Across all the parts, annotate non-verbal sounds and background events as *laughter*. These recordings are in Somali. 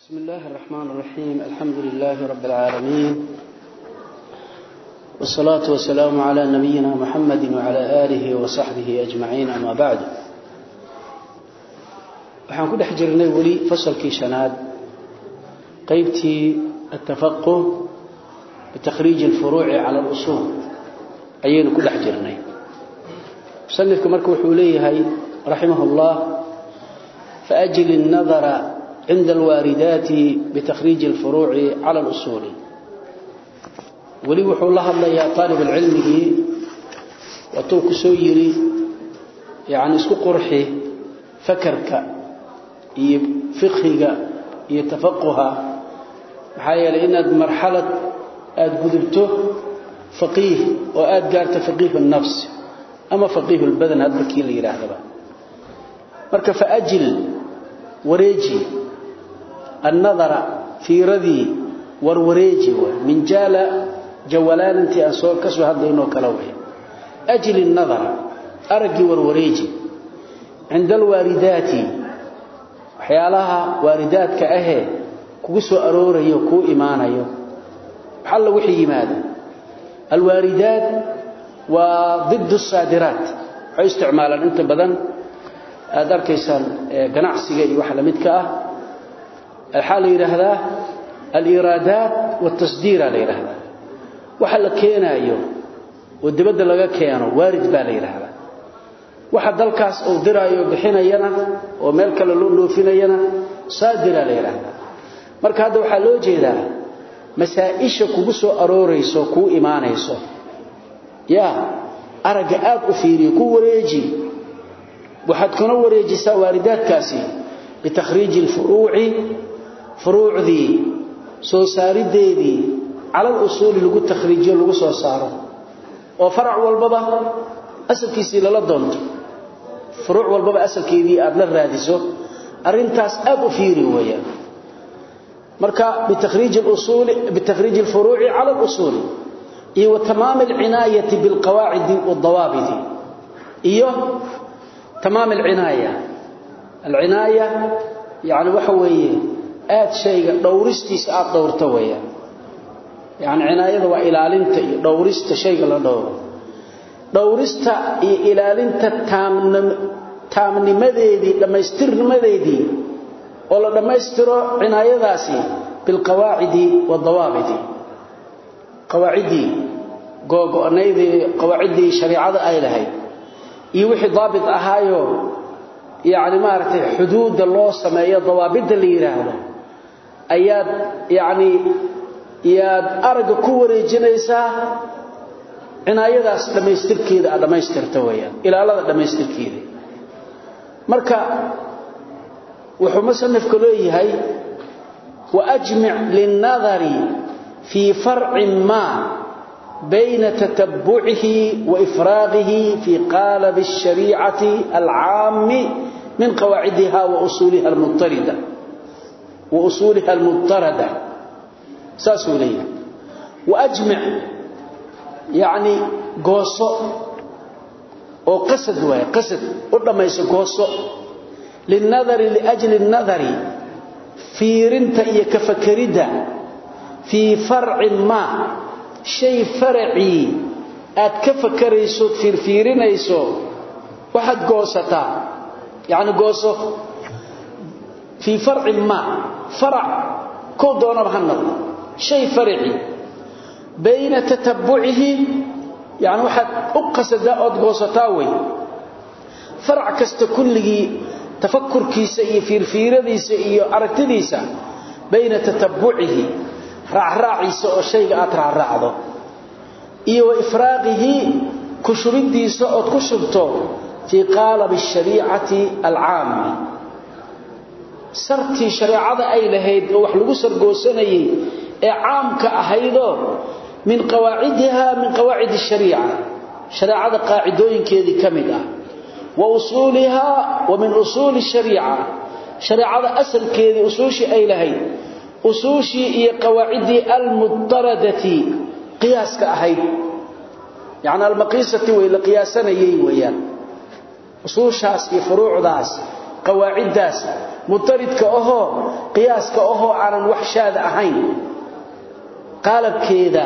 بسم الله الرحمن الرحيم الحمد لله رب العالمين والصلاة والسلام على نبينا محمد وعلى آله وصحبه أجمعين أما بعد waxaan ku dhex jirnay weli fasalkii shanaad qaybtii التفقه بتخريج الفروع على الأصول ayaynu ku dhex jirnay musanifku marka wuxuu leeyahay raximah الله فأجل النظر عند الواردات بتخريج الفروع على الأصول ولي وحو الله الله يا طالب العلم وطوك سويري يعني اسكو قرحي فكرك فقهك يتفقها محايا لإن مرحلة آد قدبته فقيه وآد قارت فقيه النفس أما فقيه البدن هذا بكي اللي يراهدبا مركا فأجل وريجي النظر annadara fiiradii warwareeji w minjaala jawalaanintii aan soo ka soo hadlaynoo kale way ajli nadara araggii warwareeji cinda alwaaridaati waxyaalaha waaridaadka ahee kugu soo aroorayo kuu imaanayo. Xalla wixii yimaada alwaaridaad waa did saadiraat waxay isticmaalaan inta badan. Aad arkaysaan ganacsiga waxaa la yiraahdaa al-iraadaat wat-tasdiir la yiraahdaa waxa la keenayo oo dibadda laga keeno waarid baa la yiraahdaa waxa dalkaas uu diraayo bixinayana oo meel kale loo dhoofinayana saadira la yiraahdaa marka hadda waxa loo jeedaa masaa'isha kugu soo aroorayso ku iimaanayso ya araga aad u fiiriyo ku wareeji. Waxaad kuna wareejisaa waaridaadkaasi bitakriij alfuruuci furuucdii soo saarideedii cala al-usuul lagu takhriijiyo lagu soo saaro. Oo farac walbaba asalkiisii lala doonto. Furuuc walbaba asalkeedii aad la raadiso arintaas aad u fiiri weeyaan. Marka bitakriij al-usul bitakriij al-furuu'i ala al-usul iyo tamaam al-inayati bil qawaa'id wad-dawabit iyo tamaam al-inaya al-inaya yani waxa weeye aad shayga dhowristiisa aad dhowrto weeyaan. Yani inayada waa ilaalinta iyo dhowrista shayga la dhowro. Dhowrista iyo ilaalinta taamnimadeedii dhammaystirnimadeedii oo la dhammaystiro cinaayadaasi bilqawaacidi wadawaabiti qawaacidii googo'naydii qawaaciddii shariicada ay lahayd. Iyo wixii daabit ahaayo yacni maaragtay xuduudda loo sameeyo dawaabidda la yidhaahdo ayaad yacnii yaad aragga ku wareejinaysaa? Cinaayadaas dhammaystirkeeda aad dhammaystirta weeyaan. Ilaalada dhammaystirkeeda. Marka wuxuu musanifku leeyahay waajmic linnadari fii farcin maa bayna tatabbucihi wa fii qaalabi ashariicati alcaami min qawaacidiha wa usuuliha almutarida wausuuliha almudarada saasuu leeyahay. Waajmic yacni gooso oo qasad waaye qasad u dhammayso gooso. Lilnadari liajli اnadari fiirinta iyo ka fakeridda fii farcin maa shay faracii aad ka fakaraysood fiirfiirinayso waxaad goosataa. Yacni gooso fii farcin maa farac koo doonaba ha noqdo shay farici. Bayna tatabbucihi yani waxaad u qasadaa ood goosataa wey. Farac kasta kulligii tafakurkiisa iyo fiirfiiradiisa iyo aragtidiisa bayna tatabbucihi raacraaciisa oo shayga aad raacraacdo. Iyo wa ifraaqihi ku shubidiisa ood ku shubto fii qaalabi ashariicati alcaami sartii shareecada ay lahayd oo wax lagu sargoosanayay ee caamka ahaydo min qawaacidiha min qawaacid shariica. Shareecada qaacidooyinkeedii ka mid ah. Wa usuuliha wa min usuuli shariica. Shareecada asalkeedii usuushii ay lahayd. Usuushii iyo qawaacidii almudaradati qiyaaska ahayd. Yacni almaqiisati way la qiyaasanayay weeyaan. Usuushaas iyo furuucdaas qawaaciddaas mutaridka ahoo qiyaaska ahoo aanan wax shaada ahayn. Qaalabkeeda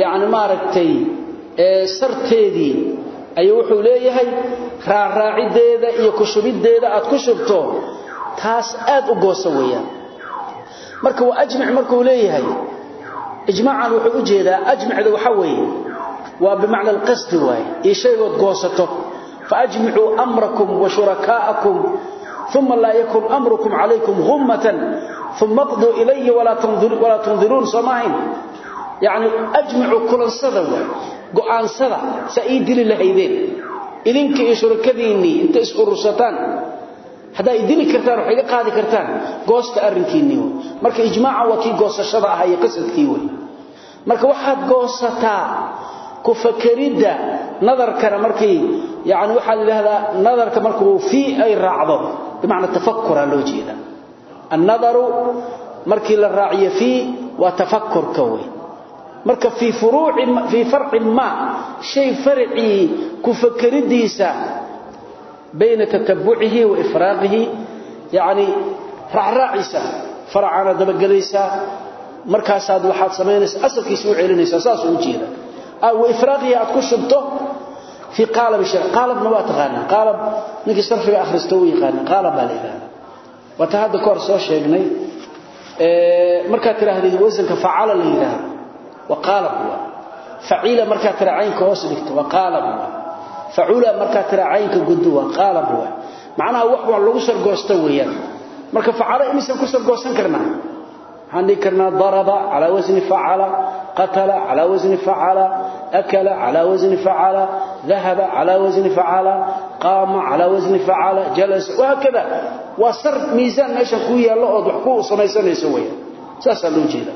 yacni maaragtay sarteedii ayuu wuxuu leeyahay raaraacideeda iyo kushubiddeeda aad ku shubto taas aad u goosa weeyaan. Marka waa ajmic markuu leeyahay ijmaacan wuxuu u jeedaa ajmicda waxa weeye waa bimacna alqasdi waaye iyo shaygood goosato faajmicuu amrakum wa shurakaa'akum uma laa yakun amrukum calaykum hummatan uma qduu ilaya walaa tundiruun soo maahayn yacni ajmicuu kulansada waay go'aansada saa ii dili lahaydeen idinka iyo shurakadiinnii inta is urursataan haddaa i dili kartaan wax iga qaadi kartaan goosta arrinkiinnii wey marka ijmaaca waa kii goosashada ahaa iyo qasadkii ku fakeridda nadarkana markii yani waxaa la yidhahdaa nadarka markuu fii ay raacdo bimacna tafakura loo jeeda annadaru markii la raaciyo fii waa tafakurka wey marka fii furuuci fii farci ma shay farcii ku fakeridiisa bayna tatabucihi wa ifraaqihi yani raacraaciisa faracana dabagelaysaa markaasaad waxaad samaynaysaa asalkiisa u celinaysaa saas u jeeda wa ifraaqihi aad ku shubto? Taqaanaa qaalab ninkii sarfiga akhristo u yaqaana. Qaalab baa la yidhahdaa waata hadda ka hor soo sheegnay markaad tidhaahdid wasanka facala la yidhaahdo waa qaalab waa. Faciila markaad tira caynka hoos dhigto waa. Facula markaad tira waa qaalab waa. Macnaha wax wax lagu sargoosto weeyaan. Marka facala imisan ku sargoosan karnaa waxaan dhihi karnaa daraba calaa wasni facala qatala calaa wasni facala akala calaa wasni facala dahaba calaa wasni facala qaama calaa wasni facala jalasa wahaakada waa sar miisaan meeshan kuu yaallo ood wax ku samaysanayso weeyaan saasaa loo jeeda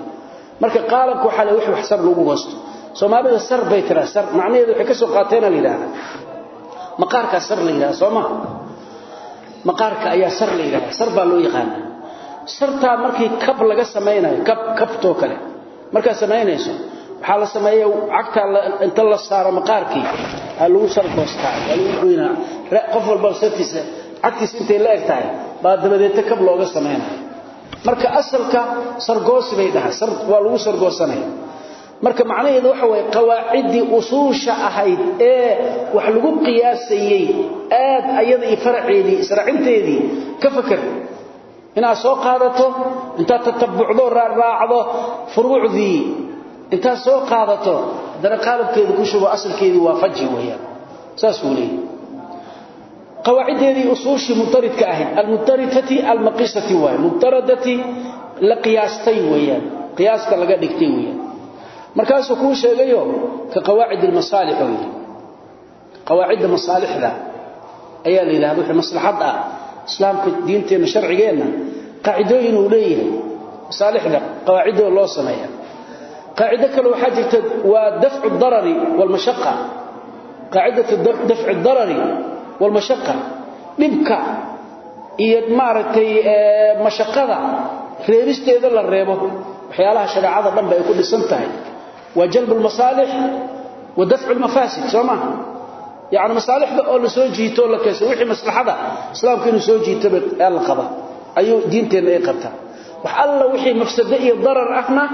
marka qaalabka waxaa le wixii wax sar lagu goosto. Soomaalida sar bay tiraa sar. Macnaheedu waxay ka soo qaateena la yidhahda maqaarkaa sar la yidhahda soo ma maqaarka ayaa sar la yidhahda sar baa loo yaqaanaa sartaa markii kab laga samaynayo kab kabtoo kale. Markaad samaynayso waxaa la sameeya cagtaa inta la saaro maqaarkii. Aa lagu sargoostaa lagu goynaa. Qof walba sartiisa cagtiisa intay la eg tahay baa dabadeeta kab looga samaynayo. Marka asalka sargoosi bay dhahay waa lagu sargoosanaya marka macnaheedu waxa waye qawaaciddii usuusha ahayd ee wax lagu qiyaasayey aad ayada iyo faraceedii israacinteedii ka fakar inaad soo qaadato intaad tatabucdo raaraacdo furuucdii intaad soo qaadato haddana qaalabkeeda ku shubo asalkeedii waa faji weeyaan. Saasuu leeyahy qawaaciddeedii usuushii mutaridka ahayd almutaridati almaqisati waaye mutaradati la qiyaastay weeyaan qiyaaska laga dhigtay weeyaan. Markaasuu kuu sheegayo ka qawaacid almasaalix oo yidhi. Qawaacidda masaalixda ayaa la yidhahda wixii maslaxad ah islaamka diinteenna sharcigeenna qaacidooyin uu leeyahay. Masaalixda qawaaciddoo loo sameeya qaacido kale waxaa jirta waa dafcu darari walmashaqa qaacidatu dafci darari walmashaqa dhibka iyo maaragtay mashaqada reebisteeda la reebo. Waxyaalaha shareecada dhanba ay ku dhisan tahay. Waa jalb almasaalix wa dafcu almafaasid soo maaha yacni masaalixda oo la soo jiito oo la kayso wixii maslaxada islaamku inuu soo jiitoba aa la qaba ayuu diinteenna ay qabtaa. Wax alla wixii mafsado iyo darar ahna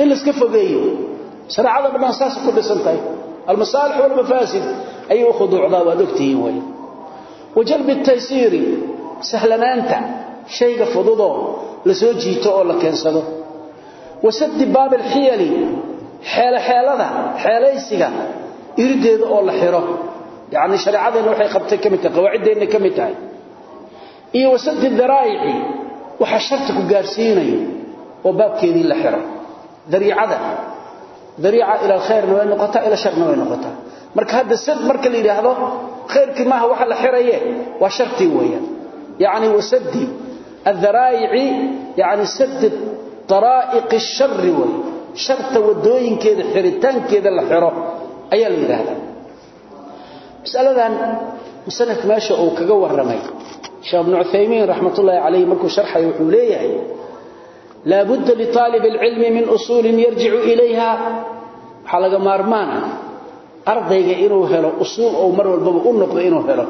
in la iska fogeeyo. Shareecada dhan saas ku dhisan tahay. Almasaalix walmafaasid ayay u khuduucdaa waad ogtihiin way wa jalbi taysiiri sahlanaanta shayga fududoo la soo jiito oo la keensado. Wa saddi baab alxiyali xeelaxeelada xeelaysiga irideeda oo la xiro. Yacni shareecadeenna waxay qabtay ka mid tahay qawaaciddeenna ka mid tahay. Iyo wa saddi daraa'ici waxa sharta ku gaarsiinayo oo baabkeedii la xiro. Dariicada dariica ila alkhayrna way noqotaa ila sharna way noqotaa marka hadda sad marka la yidhaahdo khayrkii maaha waxa la xiraye waa shartii weeyaan. Adaraa'ici yacni saddi daraa'iqi shari wey sharta wadooyinkeeda xiritaankeeda la xiro ayaa la yidhaahdaa. Masaladan musanifka meesha uu kaga warramay sheekh ibnu cuthaymiin raxmatullaahi calayh markuu sharxay wuxuu leeyahay laa budda liطaalib اlcilmi min usuulin yarjicu ilayha. Waxaa laga ardayga inuu helo usuul ou mar walbaba u noqdo inuu helo.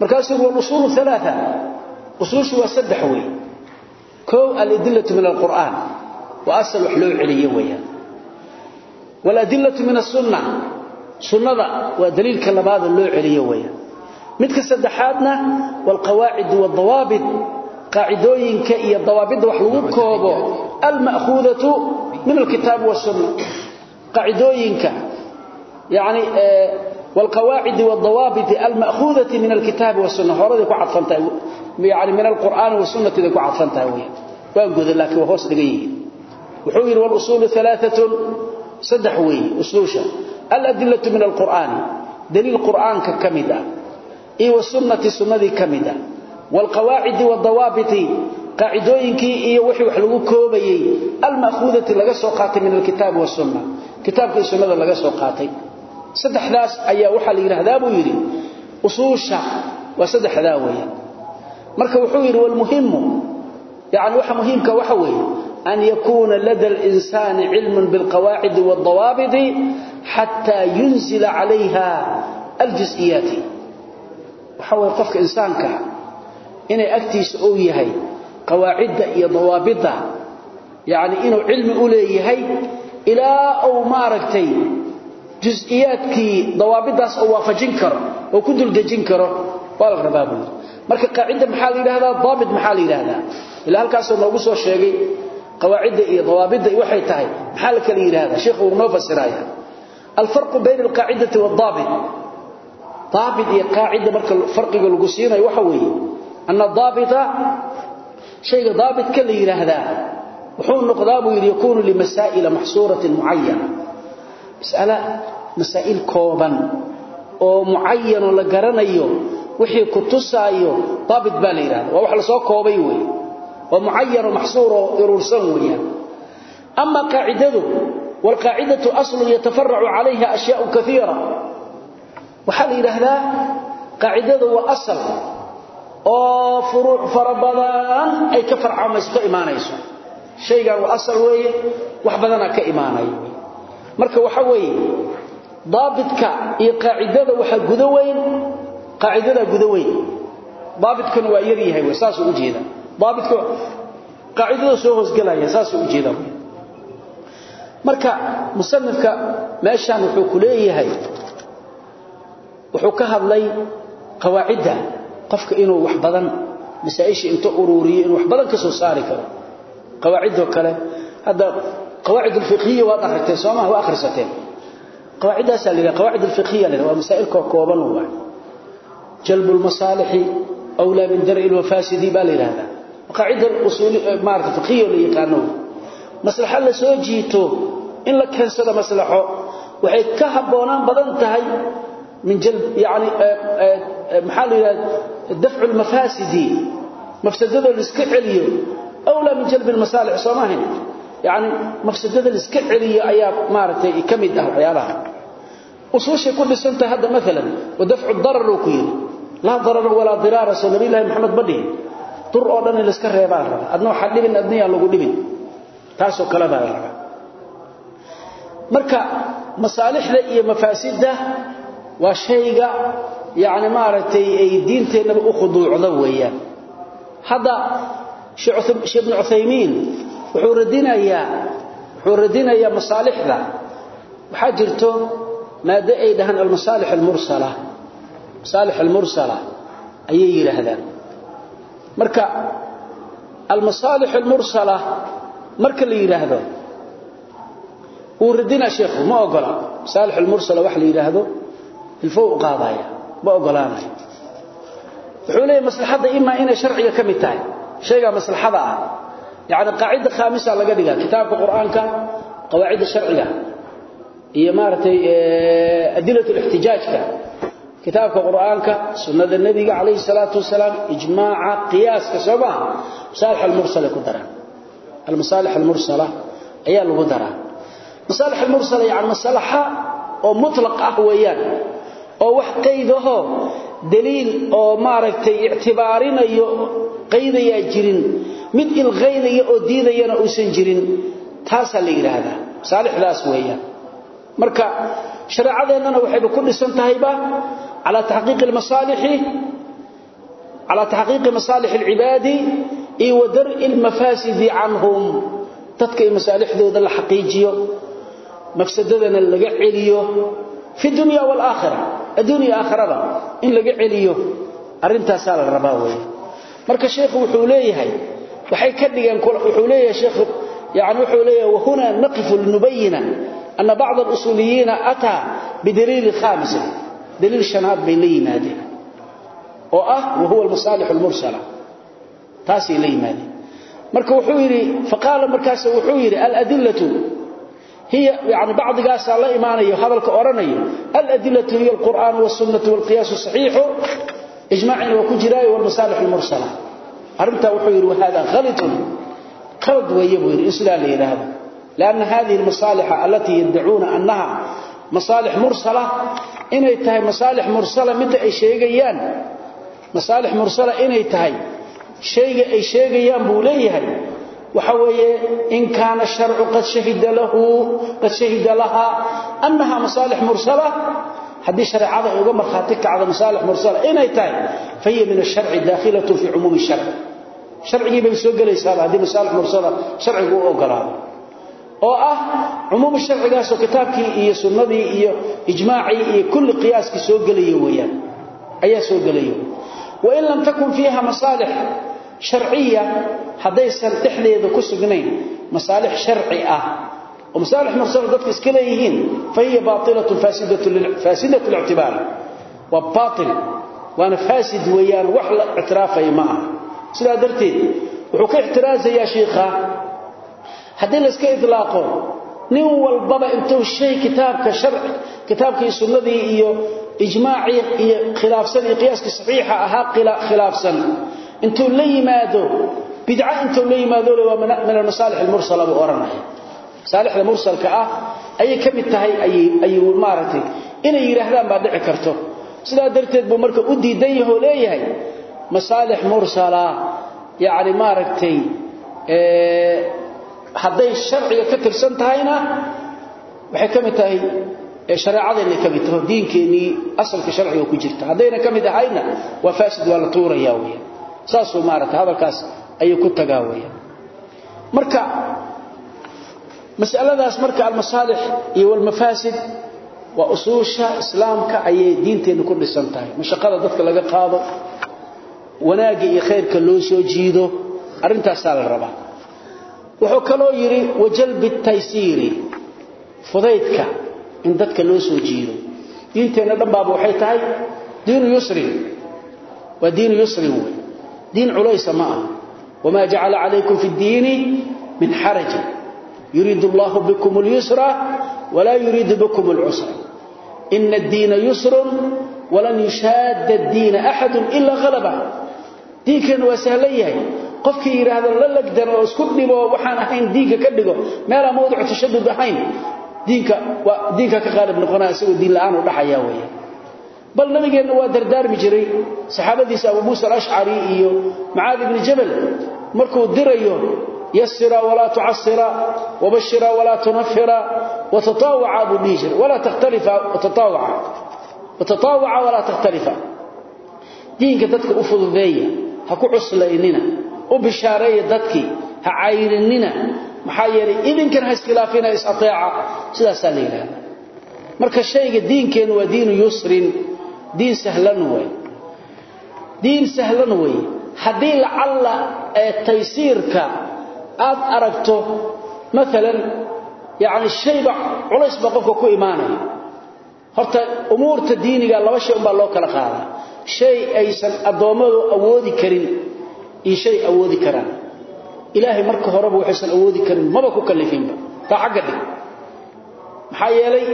Markaasuu wal usul thalatha. Usushu waa saddex way. Koo al-adillatu min al-qur'an wa asal wax loo celiyo weeyaan wal adillatu min as-sunnah sunnada waa daliilka labaad loo celiyo weeyaan midka saddexaadna wal qawaa'id wad dawaabit qaacidooyinka iyo dawaabida wax lagu koobo al-ma'khudatu min al-kitab was sunnah qaacidooyinka yani والقواعد والضوابط المأخوذة من الكتاب والسنة هورده ku cadfantaa yani min القرآن والسنة ku cadfantaa weey waan goday laakiin waa hoos dhigay wuxuu yiri saddex wey usluusha. Aladillatu min alqur'aani daliil qur'aanka ka mid ah. Iyo wasunnati sunnadii ka mid ah. Waalqawaacidi wadawaabiti qaacidooyinkii iyo wixii wax lagu koobayey. Alma'khuudati laga soo qaatay min alkitaabi wasunna kitaabka iyo sunnada laga soo qaatay. Saddexdaas ayaa waxaa la yidhaahdaa buu yidhi usuusha waa saddexdaa weeyaan marka wuxuu yidhi walmuhimu yani waxa muhiimka waxa weeye yunzila 'alayha al-juz'iyat waxa weeye qofka insaanka inay agtiisa uu yahay qawaacida iyo dawaabida yaani inuu cilmi u leeyahay ilaa uu maaragtay juz'iyaadkii dawaabidaas oo waafajin karo oo ku dul dejin karo wala rabaabu marka qaacida maxaa la yiraahdaa daabit maxaa la yiraahdaa ila halkaas oo qawaacida iyo dawaabida waxay tahay maxaa la kala yiraahdaa sheekhu uu noo fasiraya الفرق بين القاعدة والضابط ضابط هي قاعدة مرك الفرق lagu siinayo waxa weeye أن الضابط شيء ضابط كل يراهدا وحو نقضاب يكون لمسائل محصورة معينة مسألة مسائل كوبا oo muayyan la garanayo wixii ku tusaayo dabit baa leeyahay waa wax la soo koobay weey oo muayyan mahsuur oo urursan weeyaan amma qaacidadu wal qaa'idatu aslu yatafarra'u 'alayha ashyaa'u kathira waxa leeyahay qaa'idadu waa asal oo furu' farabadan ay ka farcamaysto iimaanayso shaygan waa asal weeye wax badana ka iimaanayo marka waxa weeye ضابطك iyo qaacidada waxa gudaweyn qaacidada gudaweyn ضابطkan waa yar yahay daabidka qaacidada soo hoosgalaya saasuu u jeedaa marka musanifka meeshan wuxuu ku leeyahay wuxuu ka hadlay qawaacidda qofka inuu wax badan masaaisha inta ururiyo inuu wax badan ka soo saari karo. Qawaacidoo kale hadda qawaacid alfiqhiya waad akhrtay soomaa waa akhrisateen. Qawaaciddaasaa la yidhaha qawaacid alfiqhiya la yidhaha waa masaa'ilkoo kooban waay ah. jalbu lmasaalixi awlaa min dar'i lwafaasidi baa la yidhaahdaa qaacida eh, maarata faqiyo la yaqaano. Maslaxa la soo jiito in la keensado maslaxo waxay ka haboonaan badan tahay min jalb yaani eh, eh, maxaa dafcu almafasidi mafsadada iska celiyo awla min jalb almasalih samahin yaani mafsadada iska celiyo ayaa maarata ka mid ah waxyaalaha. Usuusha ku dhisanta hadda mesela wadafcu darar ku yiri la darar wala dirara sallallahu alayhi wa sallam maxamed badii tur oo dhan iska reebaan raba adna waxa dhibin adniya lagu dhibin. Taas oo baa raba marka masaalixda iyo mafaasida waa shayga yaani maartay ay diinteena u khuduucda weeyaan. Hada sheekh ibn Uthaymeen wuxuu radinayaa wuxuu radinayaa masaalixda. Waxa jirto maada ay dhahan al masalih al mursala. Masalih al mursala ayay yiraahdaan marka almasaalix almursala marka la yiraahdo uu radina sheekhu ma ogola. Masaalix almursala wax la yiraahdo ilfoo u qaadaya ma ogolaanayo wuxuu leeyahay maslaxada ima inay sharciga ka mid tahay. Shayga maslaxada ah. Yaani qaacida khamisa laga dhigaa kitaabka quraanka qawaacida sharciga iyo maartay adilatul ihtijaajka kitaabka quraanka sunnada nabiga kaleey salatu wasalaam ijmaa'a qiyaaska saba salih al-mursala ku dara al-masalih al-mursala ayaa lagu dara masalih al-mursala yani masalaha oo mutlaq ah weeyaan oo wax qaydaho daliil oo maaragtay i'tibaarinayo qaydaya jirin mid ilqaynaya oo diidayana uusan jirin taas la yiraahdaa saalixdaas weeyaan. Marka shariicadeennana waxay ku dhisan tahayba ala tahqiiq al-masalih على تحقيق مصالح العباد اي ودرء المفاسد عنهم تدكي مصالح ذو الحقيقيه مفسدنا لغا عليو في الدنيا والاخره الدنيا اخره ان لغا عليو arintaas la rabaa way marka sheekhu wuxuu leeyahay waxay ka dhigan wuxuu leeyahay sheekhu yaani wuxuu leeyahay wahuna naqif linubayina أن بعض الأصوليين أتى بدليل خامس دليل شناد بين لي مادي وأه وهو المصالح المرسلة تاسي لي مادي مركا وحويري فقال مركاس وحويري الأدلة هي يعني بعض قاس الله إيمانيه هذا الكوراني الأدلة هي القرآن والسنة والقياس الصحيح إجماعنا وكجراي والمصالح المرسلة أرمت وحويري وهذا غلط خلط ويبوير إسلام إلى هذا لأن هذه المصالح التي يدعون أنها masaalix mursala inay tahay masaalix mursala midda ay sheegayaan. Masaalix mursala inay tahay shayga ay sheegayaan buu leeyahay. Waxa weeye in kaana sharcu qad shahida lahu qad shahida laha annaha masaalix mursala haddii shareecada ay uga markhaati kacdo masaalix mursala inay tahay fahiya min asharci daakhilatun fii cumuumi sharci sharcigii bay soo gelaysaaba haddii masaalix mursala sharcigu u ogolaado oo ah umum sharcigaas oo kitaabkii iyo sunnadii iyo ijmaacii iyo kulli qiyaaski soo galayo weeyaan. Ayaa soo galayo wa in lam takun fiha masalih shar'iyya hadaysan dhexdeeda ku sugnayn masalih shar'i ah. Oo masalih mursal dadka iska leeyihiin fahiya batilatu fasidatu lil fasidatu al-i'tibar wa batil wana fasid weeyaan wax la i'tiraafay ma sida darteed wuxuu ka i'tiraazaya sheekha haddii la iska idlaaqo nin walbaba intuu shay kitaabka sharci kitaabkii sunnadii iyo ijmaaci iyo khilaafsan iyo qiyaaska saxiixa ahaa khilaafsan. Intuu la yimaado bid'a intuu la yimaado waa min al-masalih al-mursala bu oranaya salihda mursalka ah ayay ka mid tahay ayay ayuu maaragtay inay yiraahdaan baa dhici karto. Sida darteed buu marka u diidan yahay leeyahay masalih mursala yaani maaragtay ee haday sharciga ka tirsan tahayna waxay ka mid tahay ee shariicadeenna ka mid tahay diinkeeni asalka sharciga ku jirta. Hadayna ka mid ahayna waa faasid wala tuuraya weey saasoo maarata hadalkaas ayuu ku tagaa weey marka mas'aladaas marka al-masalih iyo wal mafasid wa usuusha islaamka ayay diinteena ku dhisan tahay. Mashaqada dadka laga qaado wanaaga iyo khayrka loo soo jiido arintaas la rabaa wuxuu kaloo yiri wajalbi taysiri fudaydka in dadka loo soo jiido. Diinteena dhanbaaba waxay tahay diinu yusri. Wa diinu yusri diin culaysa ma ah wama ja'ala alaykum fi ad-din min haraj yuridu Allahu bikum al-yusra wa la yuridu bikum al-usra inna ad-din yusrun wa lan yushadda ad-din ahad illa ghalaba. Diinkan waa sahlayay qofkii yiraahdo la lagdan oo isku dhibo waxaan ahayn diinka ka dhigo meel aan mawduuc tashaddud ahayn diinka waa diinka ka qalib noqonaa isagoo diin la'aan u dhaxaya weeye bal nabigeena waa dardaarmi jiray saxaabadiisa Abu Musa al-Ash'ari iyo Muaad ibn Jabal markuu dirayo yassira wala tu'assira wabashira wala tunaffira وتطاوع ابو بيجر ولا تختلف وتطاوع وتطاوع ولا تختلف دينك dadka u fududeeya ha ku cuslaynina u bishaareeya dadkii ha cayrinina maxaa yeelay idinkan ha iskhilaafiina isateeca sidaasaa la yidhaahda marka shayga diinkeennu waa diinu yusrin. Diin sahlan wey diin sahlan wey haddii lacalla ee taysiirka aad aragto maalan yacni shayba culays baa qofka ku imaanaya. Horta umuurta diiniga laba shay unbaa loo kala qaadaa. Shay aysan addoommadu awoodi karin iyo shay awoodi karaan. Ilaahay marka horeba waxaysan awoodi karin maba ku kalifinba. Ta xagga dhig. Maxaa yeelay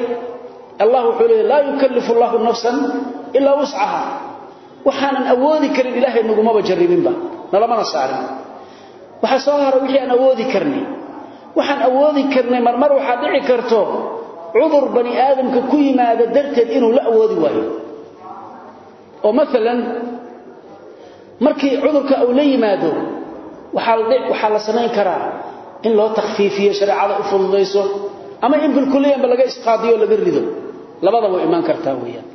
allah wuxuu leeyahay laa yukallifu allahu nafsan illa wus'aha. Waxaanan awoodi karin ilaahay nagumaba jarribinba nalamana saarin. Waxa soo haray wixii aan awoodi karnay. Waxaan awoodi karnay marmar waxa dhici karto cudur bani aadamka ku yimaada darteed inuu la awoodi waayo. Oo mesela markii cudurka uu la yimaado waxa la sameyn karaa in loo takhfiifiyo shariicada u fududeyso ama in bil kulliyan laga isqaadiyo laga rido. Labada way iman kartaa weeyaan.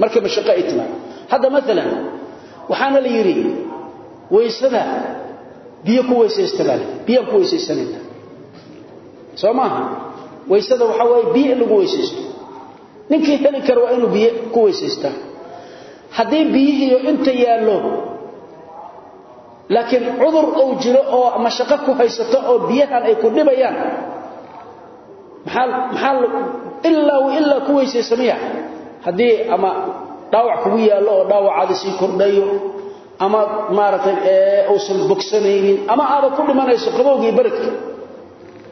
Markii mashaqo ay timaado. Hada mesela waxaana la yiri weysada biyo ku weysaysta biyo ku weysaysanayna soomaha weysada waxa way biyo lagu weysaysto. Ninkii heli karo waa inuu biyo ku weysaysta. Hadii biyihiyo inta yaalo laakiin cudur uu jiro oo ama ku haysato oo biyahan ay ku dhibayaan maxaa ilaa ilaa ku weysaysamaya haddii ama dhaawac kugu yaalo oo dhaawacaadi sii kordhayo ama maaragtay uusan bogsanaynin ama aaba ku dhimanayso qabowgii baridka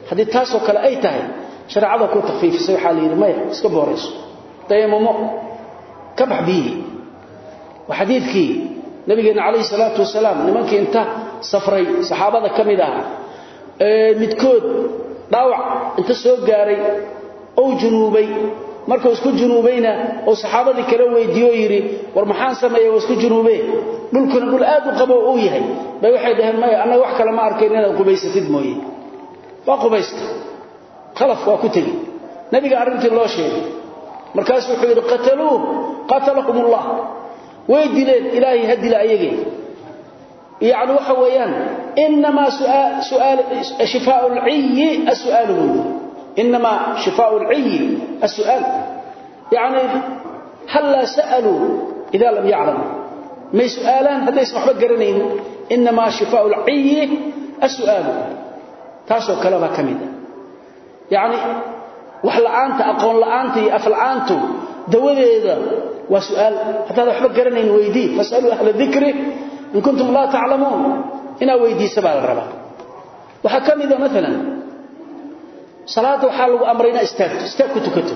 haddii taasoo kale ay tahay shareecada ku takfiifisay waxaa la yidhi maya iska boorayso. Dayamumo ka bax biyihii. Waa nabigeena calayhi salaatu wasalaam nimankii inta safray saxaabada ka mid ah midkood dhaawac inta soo gaaray ou junuubay. Markuu isku junuubayna oo saxaabadii kale weydiiyoo yidhi war maxaan sameeya waa isku junuubee. Dhulkuna dhul aad u qaboo uu yahay. Bay waxay dhaheen maya annaga wax kale ma arkayn inaad qubaysatid mooye. Waa qubaysta. Khalaf waa ku tegi. Nebiga arrintii loo sheegay. Markaasuu wuxuu yidhi qataluuh qatalahum way dileen ilaahay ha dila ayagay yani waxa weeyaan inamaa shifaau lciyi asuaal buu inamaa shifaau lciyi asuaal yani hallaa sa'aluu idaa lam yaclam. May su'aalaan haddaysan waxba garanaynin inamaa shifaau lciyi asu'aalu taasoo kalebaa ka mid ah. a yani wax la'aanta aqoon la'aanta iyo afla'aantu dawadeeda waa suaal haddaad waxba garanayn weydii fasaluu ahla dikri in kuntum laa taclamuun inaad weydiisa baa la rabaa. Waxaa ka mida ah maalan salaadda waxaa lagu amray inaa istaagto istaag ku tukato.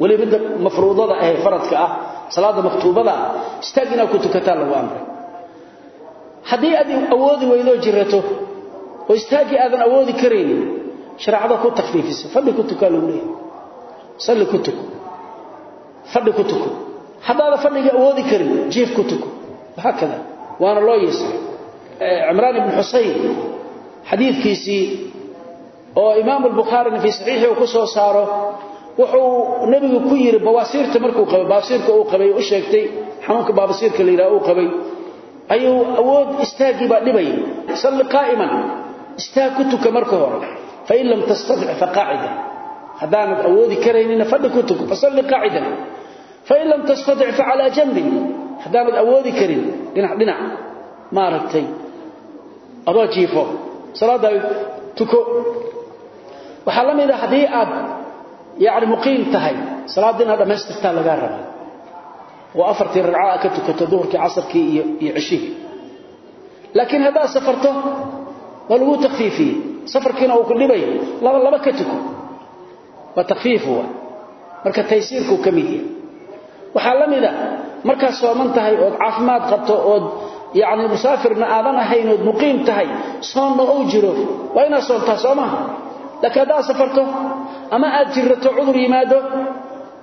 Weliba midda mafruudada ahee faradka ah salaadda maktuubada ah istaag inaad ku tukataa lagu amray. Haddii aad awoodi weydoo jirato oo istaagii aadan awoodi karaynin shareecada ku takfiifisa fadhi ku tukaa lagu leeyahay. Salli ku tuko. Fadhi ku tuko hadaada fadhiga awoodi karin jiif ku tuko. Hakada waana loo yeesay Imran ibn Husayn xadiidkiisi oo Imam al-Bukhari fi sahihi uu ku soo saaro wuxuu nabigu ku yiri bawaasiirta markuu qabay bawaasiirka uu qabay u sheegtay xanuunka bawaasiirka la yiraahdo uu qabay ayuu awood istaagi ba dhibay salli qa'iman istaag ku tuko marka hore. Fa in lam tastati' fa qa'idan hadaan awoodi karaynin fadhi ku tuko fasalli fain lam tastaic facalaa janbin haddaanad awoodi karin dhinacdhinac maaragtay adoo jiifo salaadda tuko waxaa la mida haddii aad yani muqiim tahay salaadda inaad dhammaystirtaa lagaa rabaa oo afartii ragcaa ka tukato duhurkii casarkii iyo iyo ceshihii laakiin haddaad safarto ma lagu takfiifiye safarkiina uu ku dhibay laba laba ka tuko waa takfiifu wa marka taysiirkuu ka mid yahay taysiirku ka mid waxa lamida marka sooman tahay oo caafimaad qabto oo yaani musaafirna aadan ahayn oo muqiim tahay soonna oo jiro waa ina soonta soomaha laka daa safarto ama aad jirato cudur yimaado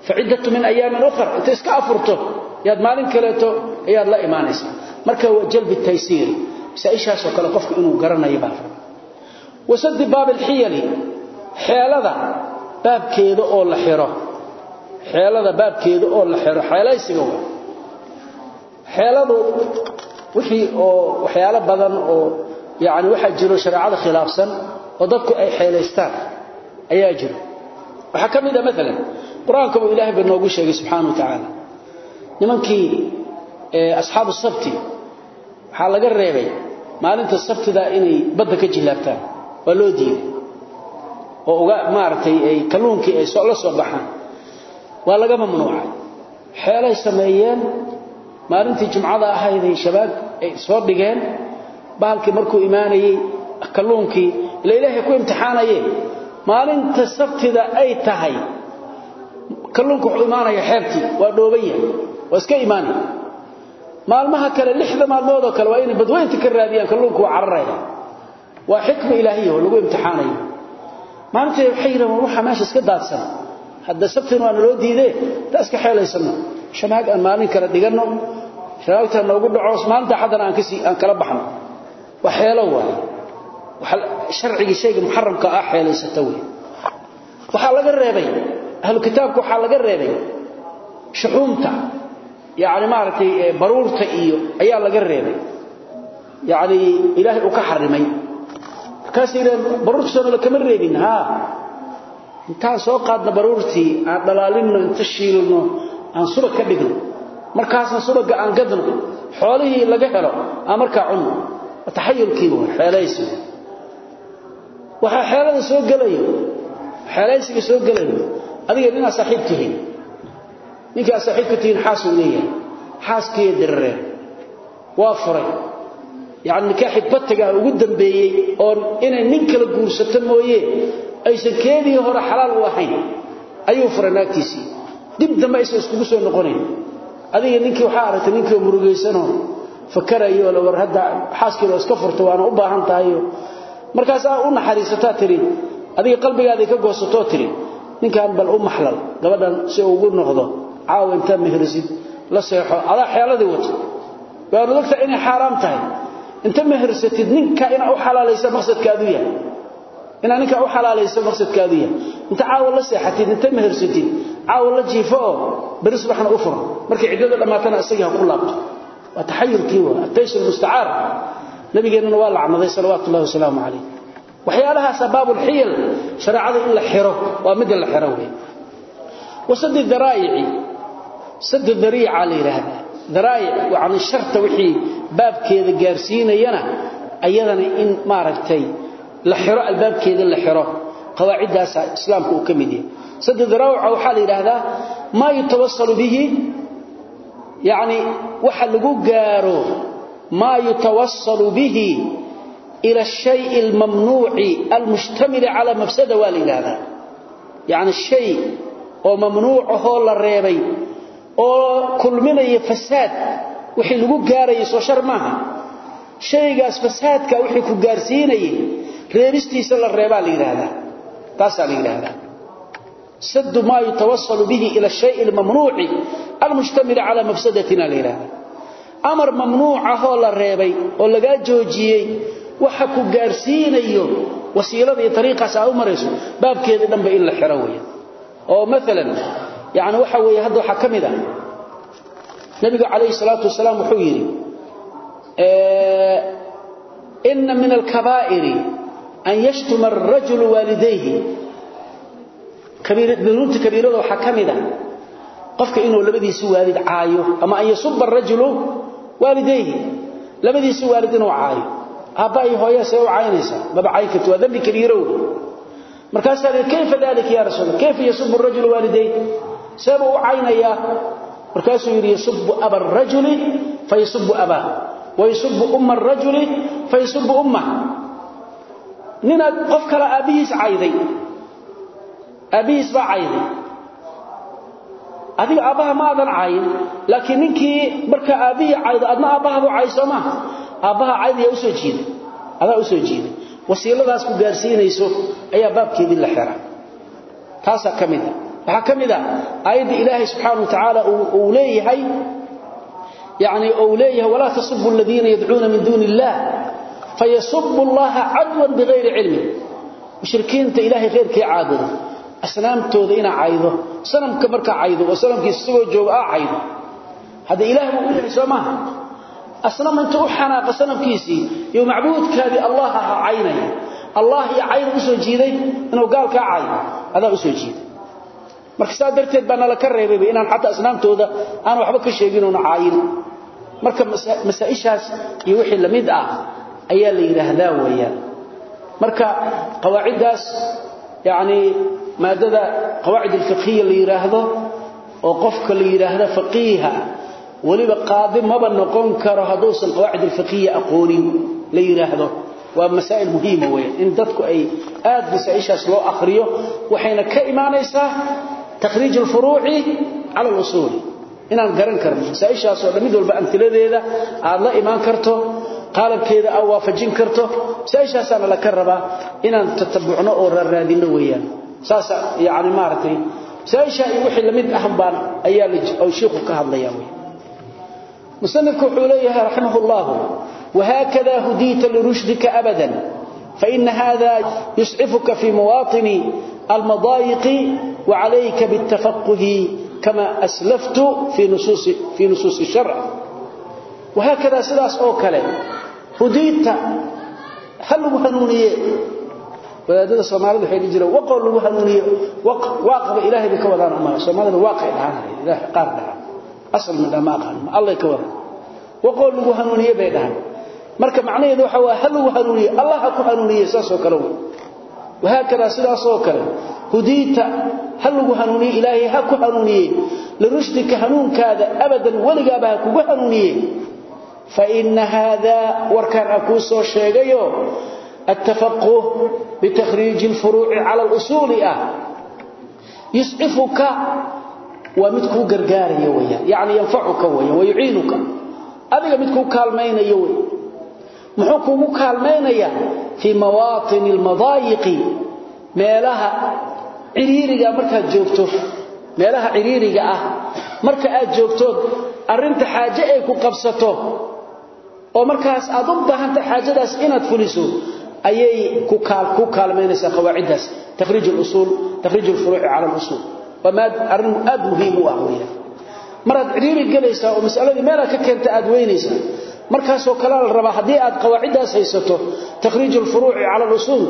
fa'iddatu min ayaamin ukhra inta iska afurto yaad maalin kaleeto ayaad la iimaanaysa marka waa jalbi taysiir saishaas oo kale qofku inuu garanayo baa wasad baab al-hiyali xeelada baabkeeda oo la xiro xeelada baabkeeda oo la xiro xeelaysiga waa xeeladu wixii oo waxyaalo badan oo yaani waxa jiro shariicada khilaafsan oo dadku ay xeelaystaan ayaa jiro. Waxa kamida midalan quraanka uu ilaahay banoogu sheegay subhanahu wa ta'ala nimankii asxaabu sabti waxa laga reebay maalinta sabtida inay badda ka jilaabtaan waa loo diiday. Oo uga maartay ay kalluunkii ay la soo baxaan waa laga mamnuucay. Xeelay sameeyeen. Maalintii jumcada ahayd ay shabaab ay soo dhigeen. Baalkii markuu imaanayay kalluunkii ila ilaahay ku imtixaanayeen maalinta sabtida ay tahay. Kalluunku wuxuu imaanaya xeebtii waa dhooban waa iska imaanaya maalmaha kale lixda maalmood oo kale waa inay badweynta ka raadiyaan kalluunku waa cararaya. Waa xikma ilaahiya oo lagu imtixaanayo. Maalintii waxay yiraahdeen waxa meesha iska daadsan hadda sabtin waa loo diiday taas ka xeelaysano shanaag aan maalin kala dhigano shanaagta noogu dhaco. Maalinta xadan aan kasi aan kala baxno. Wa xeelo waa waxa sharciga shayga muharramka ah xeelaysata way waxa laga reebay. Ahlu kitaabku waxa laga reebay. Shuxuumta. Yani maaragtay baruurta iyo ayaa laga reebay. Yani ilaahay uu ka xarimay. Markaasay yidhaheen baruurta soomala kama reebin. Haa intaan soo qaadna baruurtii aan dhalaalinno inta shiilno aan subag ka dhigno. Markaasna subagga aan gadno xoolihii laga helo aan markaa cunno. Taxayulkiiba wa xeelaysi. Waxaa xeelada soo gelayo xeelaysiga soo gelayo adiga ninaa saaxiib tihiin. Ninkaa saaxiibka tihiin xaasuu leeyahay. Xaaskiiya dirareen waa furay. Yacni nikaaxi batagaa ugu dambeeyey oon inay nin kala guursato mooye aysan keedii hore xalaal u ahayn. Ayuu furay naagtiisii. Dib dambe aysan iskugu soo noqonayn. Adiga ninkii waxaa aragtay ninkii murugaysanoo fakarayo la war hadda xaaskii loo iska furto waana u baahan tahayo markaasaa u naxariisataa tiri adiga qalbigaaday ka goosatoo tiri ninkan bal u maxlal gabadhan si ugu noqdo caawa intaa mehrisid la seexo adaa xeeladii wato waanu ogtahay inay xaaraam tahay. Inta mehersatid ninka inaa u xalaalaysa maqsadkaadu yahay inaa ninka u xalaalaysa maqsadkaadu yahay inta caawa la seexatid inta mehersatid caawa la jiifo oo beri subaxna u furo markay ciddada dhammaatana isagii ha ku laabto. Waa taxayulkii waa ataysu lmustacaar nabigeennuna waa lacnaday salawaatu ullahi wasalaamu calayh. Waxyaalahaas baabulxiyal shareecada in la xiro waa mid in la xiro wey wasadi daraa'ici sadi dariica la yidhaahdaa daraa'ic yacni sharta wixii baabkeeda gaarsiinayana ayadana in maaragtay la xiro albaabkeeda la xiro. Qawaaciddaasa islaamka uu ka mid yahay. Sadi daraa'ica waxaa la yidhaahdaa maa yutawasalu bihi? Yacni waxa lagu gaaro maa yutawasalu bihi ila ashayi almamnuuci almushtamili calaa mafsada waa la yidhaahdaa. Yacni shay oo mamnuucahoo la reebay oo kulminaya fasaad wixii lagu gaarayay soo shar maaha. Shaygaas fasaadka wixii ku gaarsiinayay reebistiisa la reebaa la yidhaahdaa. Taasaa la yidhaahdaa. Sadu maa yutawasalu bihi ila ashayi almamnuuci almushtamili calaa mafsadatina la yidhaahdaa. Amar mamnuucahoo la reebay oo lagaa joojiyey waxa ku gaarsiinayo wasiilada iyo ariiqaas aa u marayso baabkeeda dhanba in la xiro weya oo maalan yani waxa weeye hadda waxaa ka mid ah. Nabigu calayhi salaatu wasalaam wuxuu yidhi ina min alkabaa'iri an yashtuma arajulu waalidayhi dunuubta kabiirada waxaa ka mid ah qofka inuu labadiisi waalid caayo ama an yasuba arajulu waalidayhi labadiisi waalid inuu caayo aabba iyo hooya see u caynaysaa maba cayn karti waa dambi kabiiro wey markaasaa li kayfa dalika ya rasuul kayfa yasubu rajulu waalidayhi seebuu u caynayaa markaasuu yidhi yasubu aba arajuli fayasubu abaa wayasubu umma arajuli fayasubu ummah ninaad qof kale aabbihiis cayday. Aabbihiis baa cayday. Adiga aabbaha ma aadan cayin laakiin ninkii markaa aabbihii caydo adna aabbahabu cay soo maaha aabbaha caydaya u soo jiiday. Adaa u soo jiiday. Wasiiladaas ku gaarsiinayso ayaa baabkeedii la xira taasaa ka mid a. Waxaa ka mid a aayadda ilaahay subxaana wa tacaala uu leeyahay yani uu leeyahay walaa tasubu aladiina yadcuuna min duuni illah fayasubu allaha cadwan bigayri cilmin mushrikiinta ilaahay khayrkii caabudo asnaamtooda inaa caydo sanamka markaa caydo oo sanamkiisa isagoo jooga aa caydo hadda ilaah buu u yahay soo maaha asnam intuu u xanaaqa sanamkiisii iyo macbuudkaadii allah aha caynaya allah iyo cayn u soo jiiday inuu gaalkaa caayo adaa u soo jiiday marka saa darteed baa nala ka reebayba inaan xataa asnaamtooda aan waxba ka mid ah ayaa la yidhaahdaa weeyaan. Marka qawaaciddaas yacni maadada qawaacid alfiqhiya la yidhaahdo oo qofka la yidhaahdo faqiiha weliba qaadi maba noqon karo hadduusan qawaacid alfiqhiya aqoonin la yidhaahdo. Waa masaa'il muhiima weeyaan in dadku ay aad masaa'ishaas loo akhriyo waxayna ka imaanaysaa takhriij cala alusuuli. Inaan garan karno masaa'ishaas oo dhan mid walba amtiladeeda aad la imaan karto qalabkeeda a waafajin karto masaa'ishaasaana la ka rabaa inaan tatabucno oo raarraadino weeyaan. Saas yani maaragtay masaa'ishaa iyo wixii la mid ahanbaan ayaa au shiikhu ka hadlaya wey musanifku wuxuu leeyahay raximah hudita lirushdika abadan faina hada yuscifuka fii muwaطini almadaayiqi wacalayka biاtafaquhi kama aslaftu fii nusuusi sharc whaakada sidaas oo kale hudiidta ha lagu hanuuniye? Wadaadada soomaalida waay dhihi jireen lagu hanuuniye? Waaqba ilaahayba ka wadaan umala soomaalida waaqay dhahanay ilaah qaar dhahan asal midha ma aqaan ma allay ka wadaan. Waqoo lagu hanuuniye bay dhahan marka macnaheedu waxa waa ha lagu allah ku hanuuniye saasoo kale wey wahaakadaa sidaasoo kale hudiita ha lagu ilaahay ha ku hanuuniye. Lirushtika hanuunkaada abadan weligaaba ha kugu hanuuniye faina haada warkaan aan kuu soo sheegayo atafaquh bitakhriiji lfuruuci cala usuuli ah yuscifuka waa mid kuu gargaaraya weyaan yani yanfacuka weyaan wayuciinuka adiga mid kuu kaalmaynayo wey muxuu kuugu kaalmaynayaa fii mawaaطini اlmadaayiqi meelaha ciriiriga markaad joogto meelaha ciriiriga ah aad joogtood arinta xaaje oo markaas aad u baahanta xaajadaas inaad fuliso ayay ku kaal ku kaalmeynaysa qawaacidaas takhriij al-usul takhriij al-furuuh ala al-usul wama arrin aad muhiim u ah weeyaa. Marad ciriiri galaysa oo mas'aladii meel ka keenta aad weynaysa markaas oo kala raba haddii aad qawaacidaas haysato takhriij al-furuuh ala al-usul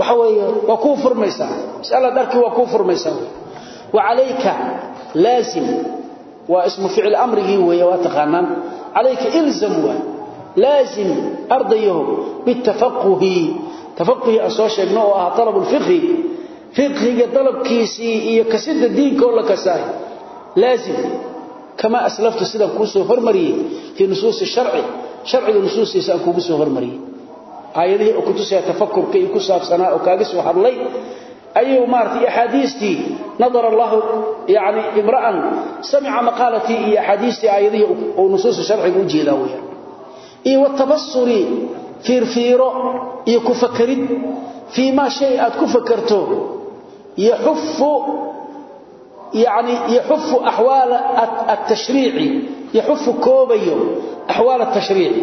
waxa weeye waa ku furmaysa mas'alada darki waa ku furmaysa wa alayka lazim wa ismu fi'l amrihi wa yawataqanan alayka ilzam wa laazim ardayahu bitafaquhi tafaquhi aan soo sheegno oo ahaa talabu lfiqhi fiqhiga dalabkiisii iyo kasida diinka oo la kasaayo laazim kama aslaftu sidaan kuu soo hormariyey fii nusuusi sharci sharciga nusuustiisa aan kuugu soo hormariyey aayadihii oo kutusaya tafakurka iyo ku saabsanaa oo kaaga soo hadlay ayuu maartay axaadiistii nadara allahu yani imra'an samica maqaalatii iyo axaadiistii aayadihii oo nusuusa sharciga u jeedaa weyaan watabasuri fiirfiiro iyo ku fakirid fiima shay aad ku fakarto. Yaxufu yani yaxufu ahwal at-tashrii'i yaxufu koobayo ahwal at-tashrii'i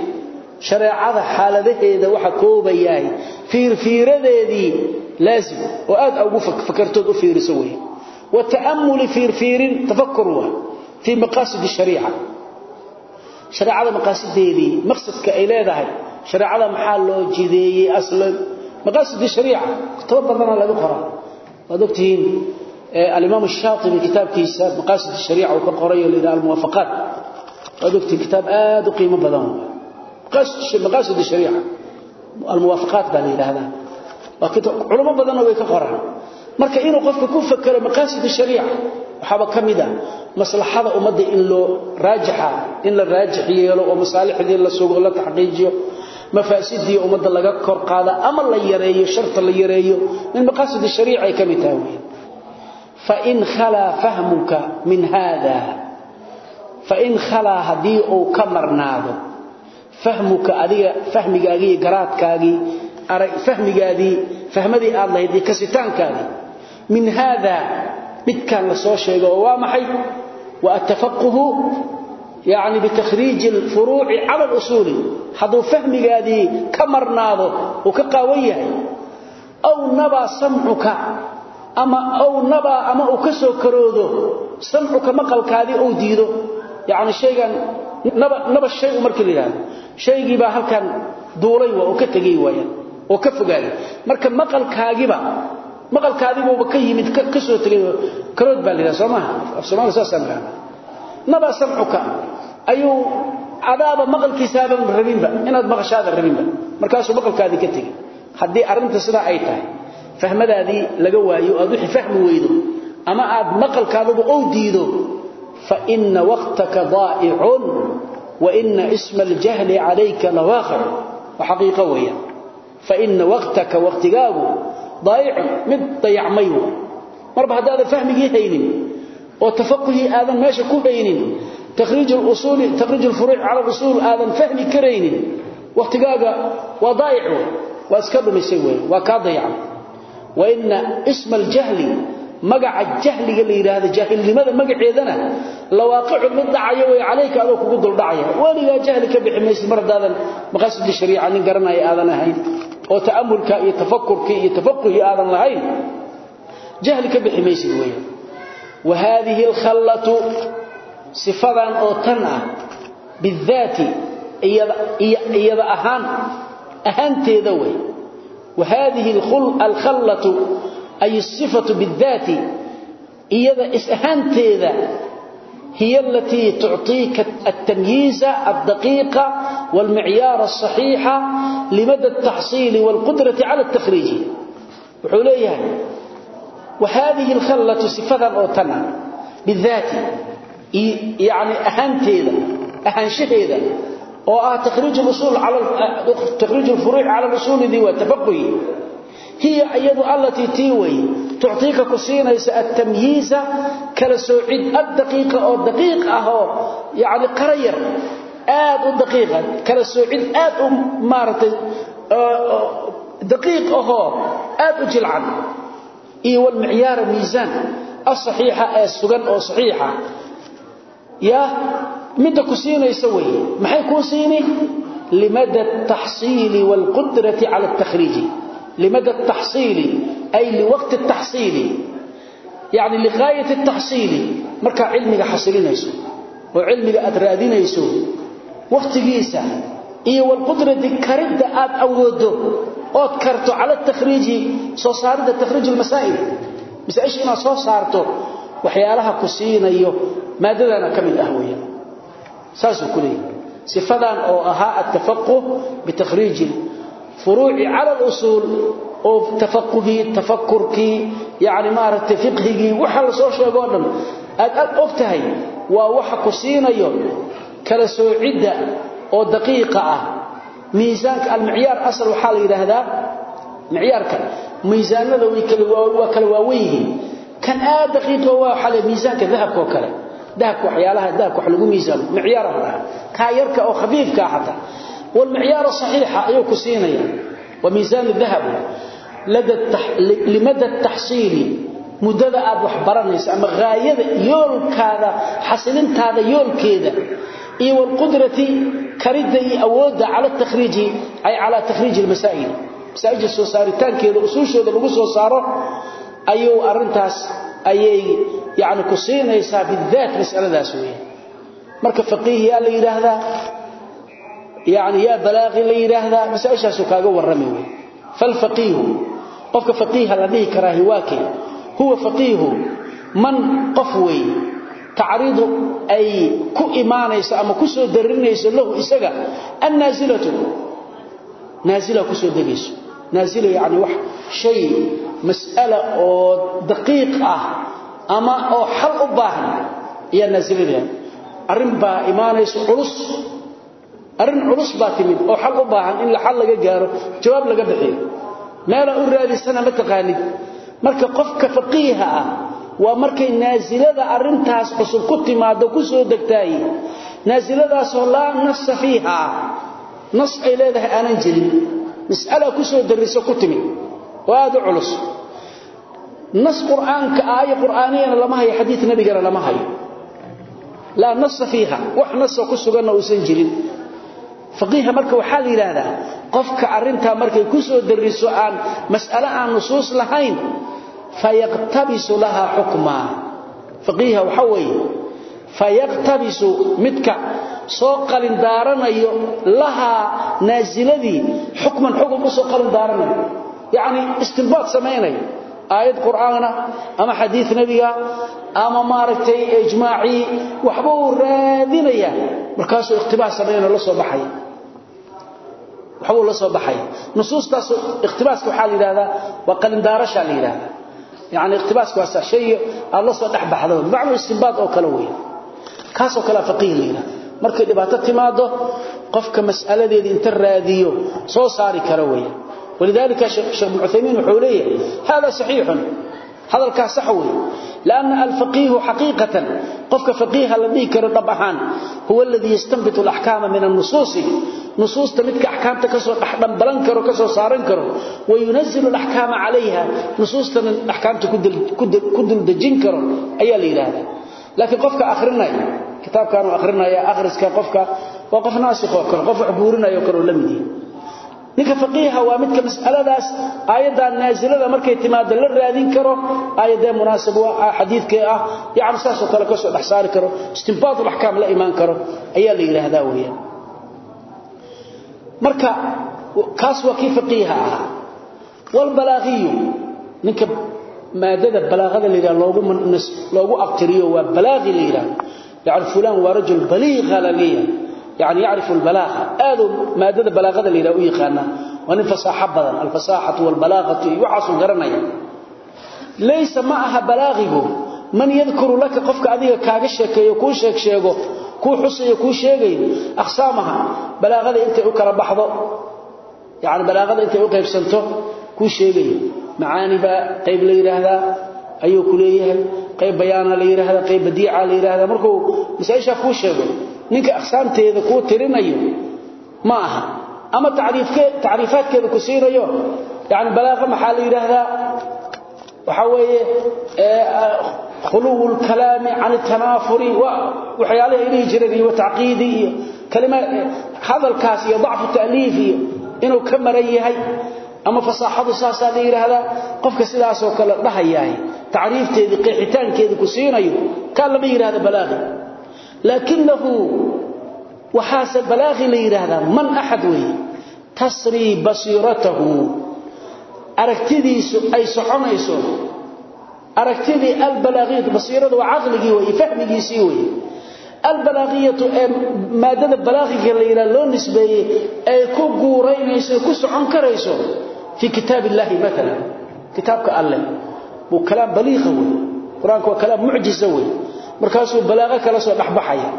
shariicada xaaladaheeda waxa koobayahay fiirfiiradeedii laazim oo aad ugu fakartood u fiiriso way wa ta'ammuli fiirfiirin tafakkurwa fi maqasid ash-sharii'a shareecada maqaasideedii maqsadka ay leedahay shareecada maxaa loo jideeyey aslan? Maqaasidi shariica kutabo badana laga qoraa. Waad ogtihiin alimaam shaatibi kitaabkiisa maqaasid shariica uu ka qoray oo ilaa almuwaafaqaat waad ogtihiin kitaab aad u qiimo badan. Maqaasid maqaasid shariica almuwaafaqaat baa la yiraahdaa waa kitaab culimo badan way ka qoraan marka inuu qofku ku fakaro maqasid shariica waxaba kamida maslaxada umada in loo raajixa in la raajix oo masaalixdii la suuq la taxqiijiyo mafaasidii umada laga kor qaada ama la yareeyo sharta la yareeyo min maqasid shariica ay ka mid tahay. Fa in khala fahmuka min hada fa in khala haddii uu kamarnaado fahmuka adiga fahmigaagi garaadkaagi aray fahmigaadi fahmadii aad lahayd kasitaankaadi min haada midkan la soo sheego oo waa maxay? Wa atafaquhu yani bitakriij furuuci cala usuuli hadduu fahmigaadii ka marnaado uu ka qaawan yahay aw nabaa samcuka ama aw nabaa ama uu ka soo karoodo samcuka maqalkaadii uu diido. Yani haygan naba shay markii la yidhahdo shaygiibaa halkan maqalkaadi buu ka yimid ka soo tagay karood baa leeyahay Soomaha af Soomaaliya saasan naba samcuka ayuu adaaba maqalkiisaaba rabinba inaad maqashaada rabinba. Markaasuu maqalkaadi ka tagay haddii arinta sida ay tahay fahmadaadii laga waayo aad wixii fahmi weydo ama aad maqalkaadu oo diido fa inna waqtaka daa'icun wa inna isma al-jahli alayka lawaqi' wa haqiqa weeyaa fa inna waqtaka waqtigaagu ضايع mid dayacmay marba hadaad fahmigi haynin oo tafaquhi aadan meesha ku haynin takhrij al-usul takhrij al-furu' ala al-usul aadan fahmi kareynin waqtigaaga waa ضايع waa iska dhumisay weey waa ka dayacay wa inna isma al-jahli magaca jahliga la yiraahdo jahilnimada magaceedana lawaaqicu mid dhacayo way calayka adoo kugu dul dhacaya waliga jahli ka bixmaysid mardaadan maqasid shariica nin garanaya aadan ahayn oo taamulka iyo tafakurka iyo tafaquhi aadan lahayn jahli ka bixi maysid weeyaan wa haadihi alkhallatu sifadan oo tan ah bidaati iyada ahaan ahaanteeda wey wa haadihi alkhallatu ay sifatu bidaati iyada is ahaanteeda هي التي تعطيك التمييز الدقيق والمعيار الصحيح لمدى التحصيل والقدرة على التخريج وحوليها وهذه الخلة صفة أو تنى بالذات يعني أهانتيذا أهانشهيذا oo تخريج الأصول على تخريج الفروع على الأصول ذي وتفقه هي أيضا التي تيوي tuctiika ku siinaysa atamyiiza kala soocid addaqiiqa oo daqiiq ah oo yani qara yar aad u daqiiqa kala soocid aad u maaragtay daqiiq ahoo aad u jilcan iyo walmicyaara miisaan asaxiixa ee sugan oo saxiixa ya midda ku siinaysa weeye maxay kuu siini limada taxsiili waalqudrati cala takriiji limada taxsiili ay liwaqti taxsiili yani liqaayati taxsiili markaa cilmiga xasilinayso oo cilmiga aad raadinayso wakhtigiisa iyo walqudrati karidda aad awooddo ood karto cala takriiji soo saaridda takhriij lmasaa'il masaaisha inaad soo saarto waxyaalaha ku siinayo maadadana ka mid ah weya saasuu ku leeyahy sifadan oo ahaa attafaqu bitakriiji furuuci cala lusuul oo tafaquhii tafakurkii yani maaragtay fiqhigii waxa la soo sheego dhan. Aad aad og waa waxa ku siinayo kala soocidda oo daqiiqa ah. Miisaanka almicyaar asal waxaa la yidhaahdaa micyaarka miisaanada way kala waa kala waawen kan aad daqiiqo waa ah, waxaa miisaanka dahabka oo kale. Dahabka waxyaalaha dahabka wax lagu miisaamo micyaaraha laha kaa yarka oo khafiifka ah xataa walmicyaara saxiixa ayuu ku siinaya wa miisaan dahab limada taxsiili mudada aad wax baranayso ama aayada yoolkaada xasilintaada yoolkeeda iyo wlqudrati karida iyo awooda al riiji ay calaa takhriiji masaail masaailda soo saaritaankeeda usuushooda lagu soo saaro ayuu arintaas ayay yani ku siinaysaa bidaat masaladaas wey marka faqiih yaa la yidhaahdaa yani yaa balaaqi la yidhaahdaa masaaishaasu kaaga warrami wey falfaqiihu qofka faqiiha la dhihi karaa hiwaake huwa faqiihu man qof wey tacriidu ay ku imaanayso ama ku soo darinayso lahu isaga annaasilatu naasila ku soo degayso. Naasila yani wax shay mas'ala oo daqiiq ah ama oo xal u baahan ayaa naasilinaya arrin baa imaanayso culus arrin culus oo xal u baahan in xal laga gaaro jawaab laga meela u raadisana ma taqaanid marka qofka faqiiha ah waa markay naazilada arintaas cusub ku timaado ku soo degtay naaziladaas oo la nas fiiha nas ay leedahay aanan jirin. Mas'ala ku soo dariso ku timid waad culus. Nas quraanka aay quraaniyana lama hayo xadiis nabigana lama hayo. La nas fiiha wax nas ku sugan oo uusan jirin faqiiha marka waxaa la yiraahdaa qofka arinta markay ku soo dariso aan mas'ala aan nusuus lahayn fayaqtabisu laha hukma faqiiha waxa weeye fayaqtabisu midka soo qalin daaranayo laha naaziladii hukman hukum soo qalin daaranayo yaani istinbaat sameeynayo aayad quraana ama xadiis nabiga ama maaragtay ijmaaci waxba uu raadinaya markaasuu iqtibaas sameeyna la soo baxayo waxba la soo baxay. Nusuustaas ikhtibaasku waxa la yiraahdaa waa qalin daarasha la yiraahdaa yaani ikhtibaasku waa shay alla soo dhaxbaxdo macnu istinbaat oo kala weey kaas oo kala faqih la yiraahdaa markay dhibaato timaado qofka mas'aladeeda inta raadiyo soo saari kara hadalkaa sax wey lanna alfaqiihu xaqiiqatan qofka faqiiha la dhihi karo dhab ahaan huwa aladii yastanbitu alaxkaama min annusuusi. Nusuusta midka axkaamta ka soo dhexdhambalan karo ka soo saaran karo wayunazilu alaxkaama calayha. Nusuustana axkaamta ku duldejin karo ayaa la yidhaahdaa. Laakiin qofka akhrinaya kitaabkaanu akhrinaya akhriska qofka waa qof naasikhoo kale qof wax guurinayoo kale oo la mid yahay ninka faqiiha waa midka mas'aladaas aayadan naazilada markay timaado la raadin karo aayadee munaasab waa xadiidkee ah yani saasoo kale ka soo dhex saari karo istinbaat alaxkaam la imaan karo ayaa la yidhaahdaa weeyaan. Marka kaas waa kii faqiiha ahaa. Walbalaaqiyu ninka maadada balaaqada la yidhaha loogu loogu abtiriyo waa balaaqi la yidhahdo yani fulaan waa rajul yani yacrifu albalaaa aaduu maadada balaaqada layidhaha u yaqaanaa waa nin fasaaxo badan alfasaaxatu waalbalaaqatu iyo waxaasuu garanaya laysa ma aha balaaqigu man yadkuru laka qofka adiga kaaga sheekeeyo kuu sheegsheego kuu xusayo kuu sheegayo aqsaamaha balaaqada intay u kala baxdo yani balaaqada intay u qaybsanto kuu sheegayo macaani baa qayb la yidhaahdaa ayuu ku leeyahay qayb bayaana la yidhaahdaa qayb badiica la yidhaahdaa markuu ninka aqsaamteeda ku tirinayo ma aha. Ama taariifkeed taariifaadkeeda ku siinayo yaani balaaqa maxaa la yiraahdaa waxa weeye khuluul kalaam an tanafuri wa waxyaalaha inay jireen iyo tacqiidi iyo hadalkaas iyo dacfu ta'liif iyo inuu ka maran yahay. Ama fasaaxadu saasa la yiraahdaa qofka sidaas oo kale dhahayahay taariifteedii qeexitaankeedii ku siinayo ka lama yiraahdo balaaqi laakinahu waxaase balaaqi la yidhaahdaa man axad weeye tasrii basiiratahu aragtidiisu ay soconayso aragtidii albalaaqiyatu basiiradu waa caqligii weeye fahmigiisii weeye albalaaqiyatu ee maadada balaaqika la yidhaha loo nisbeeyey ay ku guuraynayso ku socon karayso fii kitaab illaahi maala kitaabka alleh buu kalaam baliiqa weeye qur'aanku waa kalaam mucjiza weeye markaasuu balaaqa kala soo dhaxbaxaya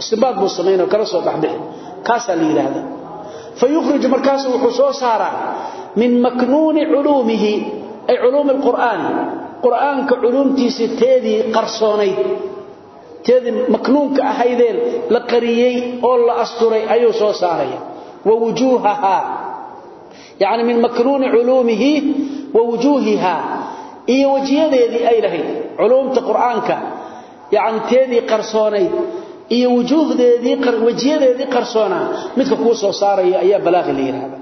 istinbaad buu sameeyay kala soo dhaxbixi kaasa la yiraahdo fayukhrij markaasuu wuxuu soo saaraa min maknuun ulumihi ay ulum alquran quraanka ulumtiisa teedii qarsoonayd teedii maknuunka ahaydeen la qariyay oo la asturay ayuu soo saaraya. Wa wujuhaha yani min maknuun ulumihi wa wujuhiha iyo wajiyadeedii ay lahayd ulumta quraanka yani teedii qarsoonayd iyo wujuhdeediiwajiyadeedii qarsoonaa midka kuu soo saaraya ayaa balaaqi la yidhaahda.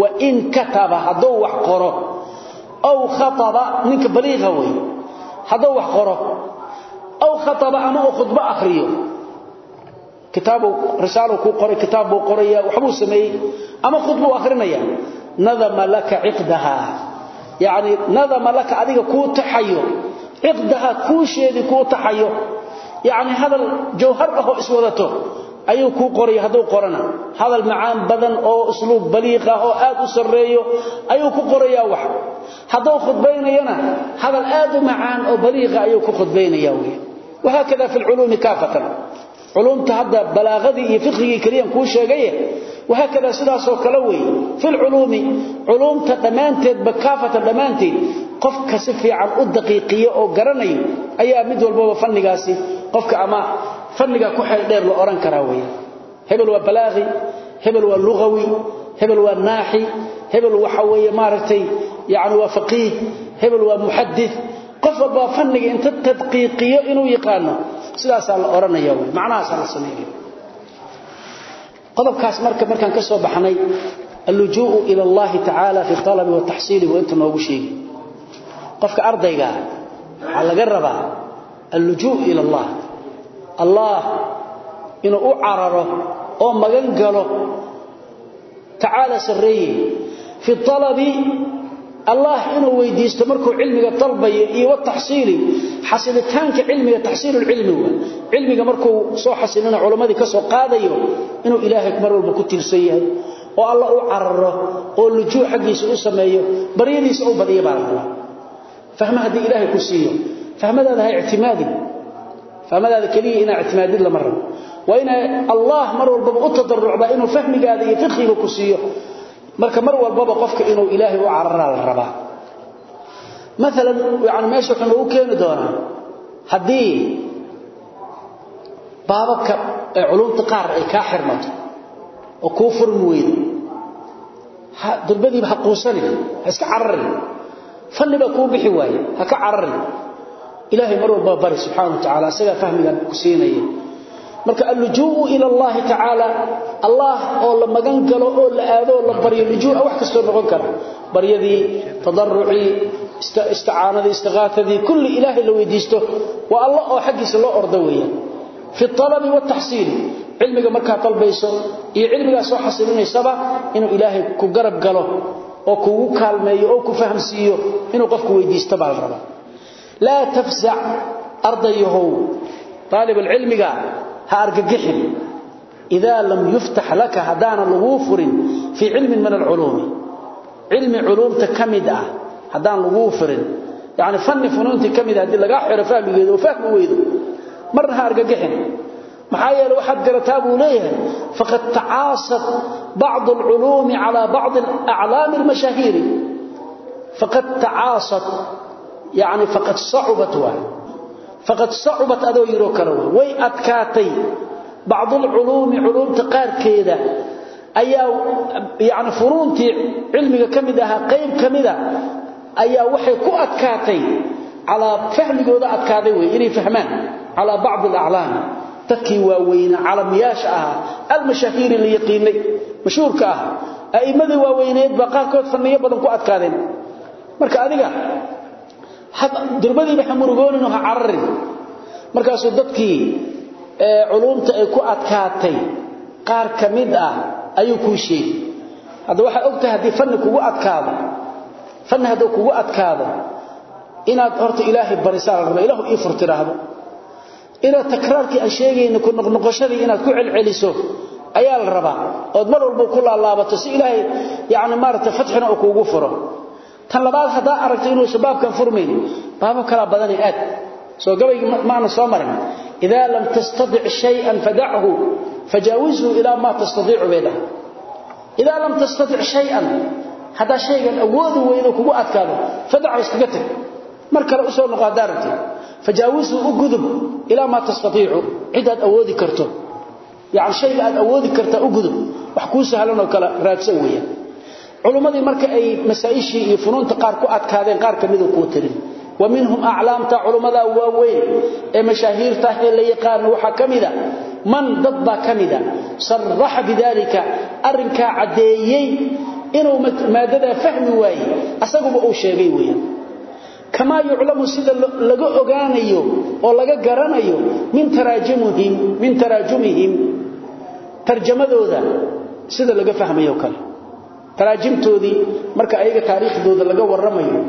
Wain kataba hadduu wax qoro aw khaaba ninka baliiqa wey hadduu wax qoro aw khaaba ama uu khudbo akhriyo kitaabu risaaluu kuu qoray kitaab buu qoraya waxbuu sameeyey ama khudbuu akhrinaya nadama laka ciqdahaa. Yani nadama laka adiga kuu taxayo iqdaha kuusheedii kuu taxayo. Yacni hadal jawhar ah oo iswadato ayuu kuu qoraya hadduu qorana. Hadal macaan badan oo usluub baliiq ah oo aad u sarreeyo ayuu ku qorayaa wax. Hadduu khudbaynayana hadal aad u macaan oo baliiqa ah ayuu ku khudbaynayaa wey wahaakada fi lculuumi kaafatan. Culumta hadda balaaqadii iyo fiqhigii kaliyan kuu sheegaye wahaakada sidaasoo kale weeye qofka si fiican u daqiiqiyo oo garanayo ayaa mid walbaba fannigaasi qofka ama fanniga ku xeel dheer la oran karaa weeye. Hebel waa balaaqi hebel waa lugawi hebel waa naaxi hebel waxa weeye maaragtay yacni waa faqiih hebel waa muxadid qof walbaa fanniga inta tadqiiqiyo inuu yaqaano sidaasaa la odhanaya wey macnahaasaa la sameeya qodobkaas marka markaan ka soo baxnay allujuu'u ila allahi tacaala fi talabi wataxsiili waa inta noogu sheegi qofka ardayga waxaa laga rabaa allujuu ila allah. Allah inuu u cararo oo magan galo. Tacaala sarreeye fi alabi allah inuu weydiisto markuu cilmiga dalbayo iyo wataxsiili xasilitaanka cilmiga taxsiilulcilmi cilmiga markuu soo xasilina culammadii ka soo qaadayo inuu ilaahay mar walba ku tiirsan yahay oo alla u cararo oo lujuu xaggiisa u sameeyo baryadiisa u badiya baa la rabaa fahma haddii ilaahay ku siiyo. Fahmadaada ha ictimaadin. Fahmadaada keliya inaa ictimaadid lama rabo waa ina allah mar walbaba u tadarucba inuu fahmigaada iyo fiqhiga ku siiyo. Marka mar walbaba qofka inuu ilaahay u cararaa la rabaa. Maalan yani meesha wuxuu noogu keeni doonaa haddii baababka ee culumta qaar fanniba ku bixi waaye ha ka cararin ilaahay mar walba bari subhanahu wa ta'ala isaga fahmiga ku siinaya marka allujuu ila allah ta'ala allah oo la magan galo oo la aado la baryo lujuu wax kasto noqon kara. Baryadii tadarruci isti'aanadii istighaatadii kulli ilaahi la weydiisto wa allah oo xaqiisa loo ordo weeyaan. Fi talabi wa tahsil cilmiga marka talbayso iyo cilmiga soo xasilinaysa inuu ilaahay ku garab galo oo kugu kaalmeeyo oo ku fahamsiiyo inuu qofku weydiisto baa la laa tafsac ardayahow aalibulcilmiga ha argagixin. Idaa lam yuftax laka haddaana laguu furin fii cilmin min alculuumi. Cilmi culuumta ka mid ah haddaan laguu furin. Yani fani funuuntii ka mid a haddii lagaa xiro fahmigeeda oo fahmi weydo marna ha argagixin maxaa yeelay waxaad garataa buu leeyahay faqad tacaasat bacd alculuum ala bacd alaclaam almashaahir faqad tacaasat yani faqad sacubat waa. Faqad sacubat adoo yiro kale way adkaatay. Bacd alculuum culuumta qaarkeeda ayaa yani furuuntii cilmiga ka mid ahaa qayb kamida ayaa waxay ku adkaatay. Ala fahmigooda adkaaday way inay fahmaan. Ala bacd alaclaam dadkii waaweyna calamiyaasha ah almashaahir li yaqiinay mashhuurka ah aimada waaweyneed ba qaarkood fanniyo badan ku adkaadeen. Marka adiga hab durbadii waxa murugoonino ha cararin. Markaas dadkii ee culumta ay ku adkaatay qaar ka mid ah ayuu ku sheegay. Hada waxa ogtahay haddii fanni kugu adkaado fanni hada kugu adkaado inaad horta ilaahay furtiraahdo inaad takraarkii aan sheegayna ku noqnoqoshadii inaad ku celceliso ayaa la rabaa. Oo mar walba ku laalaabato si ilaahay yaani maarta fatxina uu kuugu furo. Tan labaad hadaa aragto inuu sababkan furmayn baabo kala badan aad. Soo gabay maana soo marin. Idha lam tastadi' shay'an fad'hu fajawizhu ila ma tastadi'u bayda idha lam tastadi' shay'an hada shaygan awood weydo kugu adkaado fad'hu iskaga tag. Mar kale fajaawizhu u gudub ilaa maa tastaiicu cid aad awoodi karto. Yani shayga aad awoodi kartaa u gudub wax kuu sahlanoo kale raadsan weeyaan. Culummadii marka ay masaa'ishii iyo funuunta qaar ku adkaadeen qaar ka mida kuu tirin. Wa minhum aclaamta culummadaa waaweyn ee mashaahiirta ee la yaqaano waxaa ka mida man dad baa ka mida saraxa كما يعلم سيده لغا اوغانيو او لغا غرانيو من تراجمهم من تراجمهم ترجمدودا سيده لغا فهميو كله تراجمتودي marka ayaga taariikhdooda laga waramayo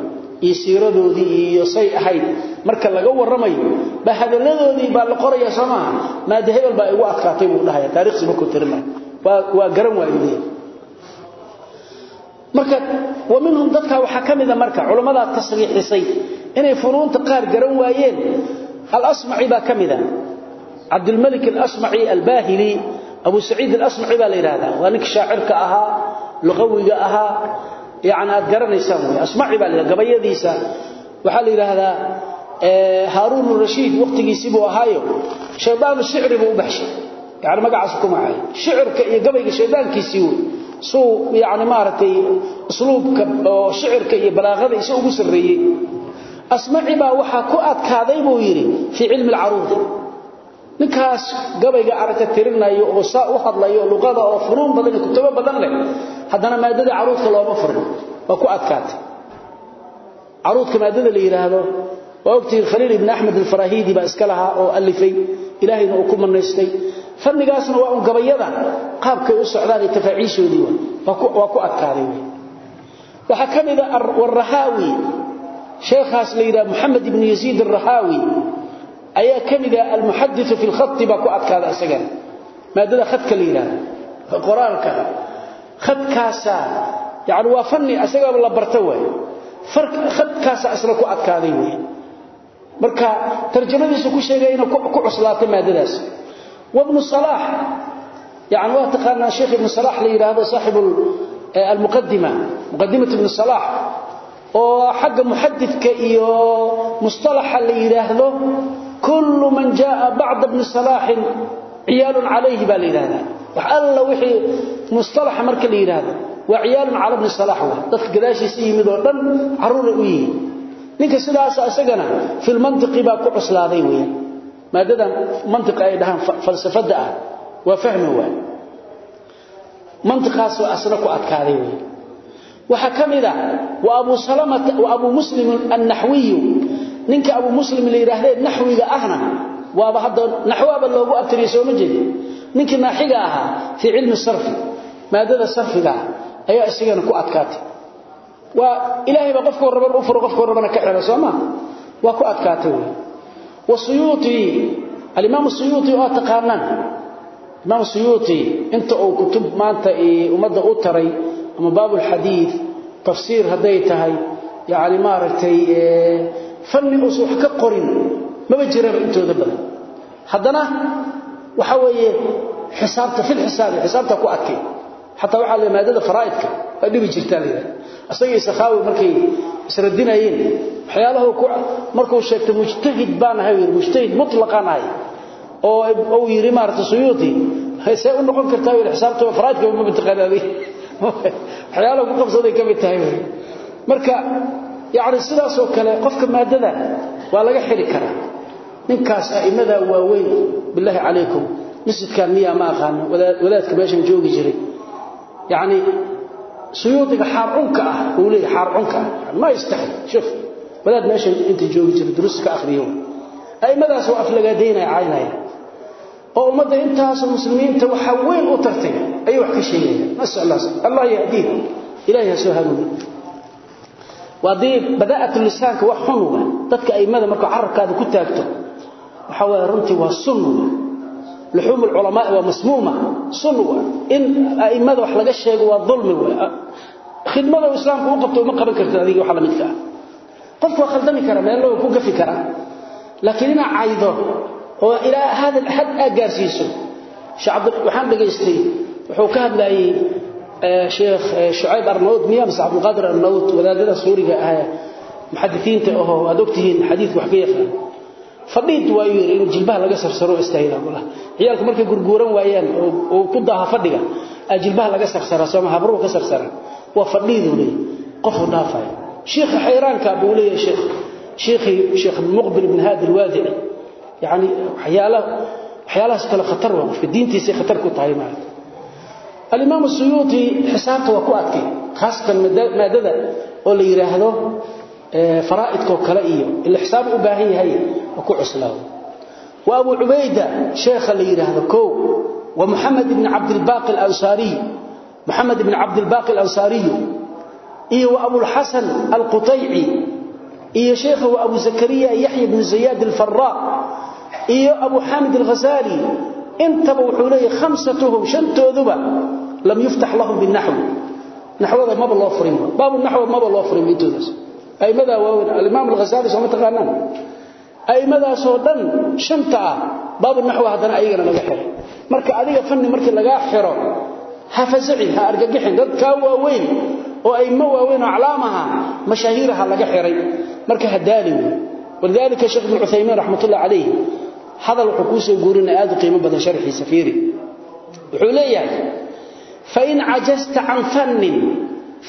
iyo siiradoodii iyo say ahayd marka laga waramayo ba hadaladoodii ba la qoraya sama ma dahayl ba igu adkaatay buu dhahay taariikhsi ma ku tirma waa garan waayay marka waminhum dadka waxa kamida marka culimada tasriixisay inay funuunta qaar garan waayeen. Al-asma'i ba kamida Abdul Malik al-Asma'i al-Bahili Abu Sa'id al-Asma'i ba leeyraada waa nik shaacirka aha luqawiga aha yaani aad garanaysan way asma'i ba gabayadiisa. Waxa leeyraada ee Harun al-Rashid waqtigiisii buu ahaayo. Shaydaan shicri buu baxshay. Yaani magacaas kuma ahay shicirka iyo gabayga shaydaankiisii soo yaani maartay usluubka oo shicirka iyo balaaqada isoo ugu sareeyay asmaci ba waxa ku adkaaday buu yiri fi cilmi al-arud ninkaas gabayga aragta tirinayo oo saa u hadlayo luqada oo furuun badan ku taba badan leh hadana maadada arudka looma furin waa ku adkaatay. Arudka maadada la yiraahdo waqti Khalil ibn Ahmad al-Farahidi ba iska laha oo alifay ilaahayna uu ku manaystay. Fannigaasna waa un gabayada qaabkay u socdaan tafaaciishoodii waa. Ku adkaaday waxa kamida ar-rahawi sheekhaas leeyda Muhammad ibn Yazid ar-Rahawi ayaa kamida al-muhaddith fi al-khatt ba ku adkaada asaga maadada khadka leeyda quraanka. Khadkaasa yaani waa fanni asaga la barta way farq khadkaasa asla ku adkaaday way marka tarjumadiisu ku sheegay inuu ku cuslaatay maadadaas وابن صلاح يعني واتقنا شيخ ابن صلاح لي هذا صاحب المقدمة مقدمة ابن صلاح وحق محدثك إيو مصطلح اللي يراهده كل من جاء بعد ابن صلاح عيال عليه بالإرادة وحال وحي مصطلح مرك اللي يراهده وعيال على ابن صلاح ضدك قداشي سيمد ودن عرور ويه ninka sidaas asagana fil mantiqi ba ku cuslaaday weeyaan. Maadadan mantiqa ay dhahaan falsafada ah waa fahmi waay. Mantiqaas oo asna ku adkaaday way waxa kamida wa abu salama wa abu muslim an-nahwi ninka abu muslim yiraahdee nahwiga ahna waaba hadda nahwaaba loogu abtiriyo soo ma jeedi ninka naaxiga ahaa fi cilmi sarfi maadada sarfiga ayaa isagana ku adkaatay waa ilaahay ba qofku raban u furo qofku rabana ka xiro sooma waa ku adkaatay way wasuyuti al-imam suyuti oo taqaanan imam suyuti inta uu kutub maanta ee umada u taray ama baabul hadith tafsir haday tahay yaani ma aragtay ee fanni wax ka qorin maba jiraba intooda badan. Haddana waxa weeye xisaabta fil xisaabi xisaabta ku adkay hatta waxa la maadada faraa'idka. Ay dhibi jirtaan asagii sakhawi markay isradinayeen waxyaalaha ku markuu sheegtay mujtahid baan ahay mujtahid mutlaqan ahay oo oo yiri maarta suyuuti hayse u noqon kartaa wiil xisaabta faraa'idka ma bitaqaanadi *laughs* waxyaalaha ku qabsaday ka mid tahay marka yaani sidaas oo kale qofka maadada waa laga xiri karaa. Ninkaas aimada waaweyn billahi alaykum masjidkan miya ma aqaan wadaadka meesha joogi jiray yaani suyuudiga xarunka ah uu leeyahay xarunka ma istaxi shuf wadaad meesha inta joogi jiray durus ka akhriyo aimadaas oo aflagaadeynay caynaya. Oo umada intaas muslimiinta waxa weyn u tartay ay wax ka sheegayaan. Mas'ala Allah yahdiih ilaahi soo hanuuni wadii badaa'at lisaanka wax xun dadka aimada marka carabkaada ku taagto waxa way runtii waa sunna luhum ulama waa masmuuma. Sunna in aimada wax laga sheego waa dhulmi khidmada islaamku uu qabto ma qaban karto adiga waxa la midka qof waa khaldami kara meel loo ku gafi kara. Laakiin ina caydo oo ila hada had agaarsiiso shacab waxaan dhageystay wuxuu ka hadlayay sheekh shuayb arnaud miya mas abdul qadir arnaud wadaadada suuriga ah muhaddithiinta oo aad ogtihiin xadiis wax ka yaqaan fadhiid waayuu yiri inuu jilbaha laga sarsaro istaayna wala ciyaalku markay gurguuran waayaan oo ku daaha fadhiga ajilbaha laga sarsaro sama habruhu ka sarsaro wa fadhiid uu qof dhaafay sheekh hayranka buu leeyahay sheekh sheekhi sheekh muqbil ibn hadi alwadi yani xayala xayala kala khatar waa qofka. Diintiisa khatar ku tahay ma al-imam as-suyuti hisaabta waa ku adkay khaaskan maadada oo la yiraahdo faraaidko kale iyo ila xisaab u baahan yahay ku cuslaa wa abu ubayda sheekha la yiraahdo ko wa muhammad ibn abd al-baqi al-ansari muhammad ibn abd al-baqi al-ansari iyo wa abu al-hasan al-qutay'i. Iyo sheekha wa abu zakariya yahya ibn ziyad al-farra iyo abu hamid al-ghazali intaba wuxuu leeyahay khamsatuhum shantooduba lam yuftah lahum bin nahw nahwada maba loo furin. Baabu nahw maba loo furin intoodaas aimada waaweyn alimaam alhasaali soo ma taqaanaan? Aimadaasoo dhan shanta ah baabunaxwi haddana ayagana laga xiro. Marka adiga fanni markii lagaa xiro ha ha argagixin dadkaa waaweyn oo aimo waaweyn aclaamaha mashaahiiraha laga xiray. Marka ha daali sheekh ibnu cuthaymiin raxmatullah calayh hadal wuxuu kuu aad qiimo badan sharxiisa fiiri. Wuxuu leeyahay fain cajasta can fannin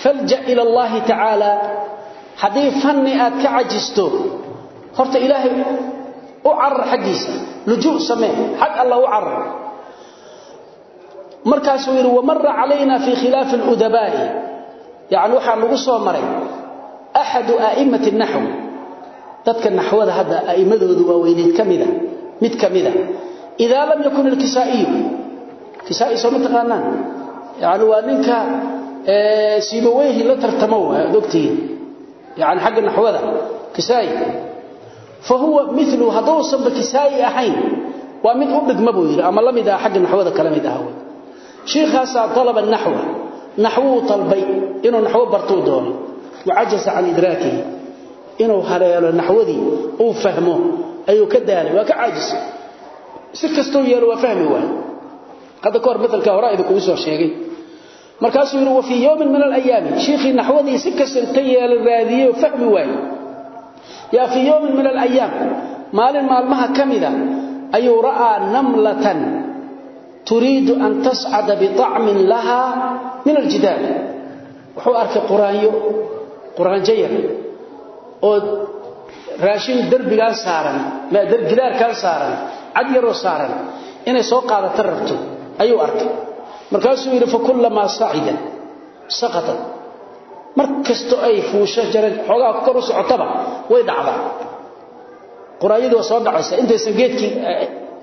falja ila allahi tacaala haddii fanni aad ka cajisto horta ilaahay u carar xaggiisa. Lujuu samee xag alla u carar markaasuu yidhi wamara calayna fii khilaafi aludabaa'i yacni waxaa nagu soo maray axadu a'immati naxwi dadka naxwada hadda a'immadoodu waaweyneed ka mida mid ka mida idaa lam yakun alkisaa'iyu kisaa'i soo ma taqaanaan? Yacni waa ninka siibaweyhi la tartamo ogtihiin yani xagga naxwada kisaayi. Fa huwa milu hadduusanba kisaayi ahayn waa mid u dhigma buu yidhi ama la mid aha xagga naxwada kala mid aha shiikhaasaa alaba naxwa naxwuu dalbay inuu naxwo bartuu doono. Wacajaza can idraakihi inuu haleelo naxwadii uu fahmo ayuu ka daalay waa ka caajisay si kastuu yeelo waa fahmi waayo hadda markaasuu yidhi wafii yowmin min alayaami shiikhii naxwadii si kasinta yeela raadiyey oo fahmi waayey yaa fii yowmin min alayaam maalin maalmaha ka ah, ayuu ra'aa namlatan turiidu an tascada biacmin laha min aljidaal. Wuxuu arkay quraanyo quraanjo oo raashin derbigaan saaran gidaarkaan saaran cad yaroo saaran. Inay soo qaadata rabto ayuu arkay markaasuu yidhi fakullamaa sacida saqatat mar kasto ay fuusho jara xoogaa kor u socotaba way dhacdaa. Quraayadii waa soo dhacaysa intaysan geedkii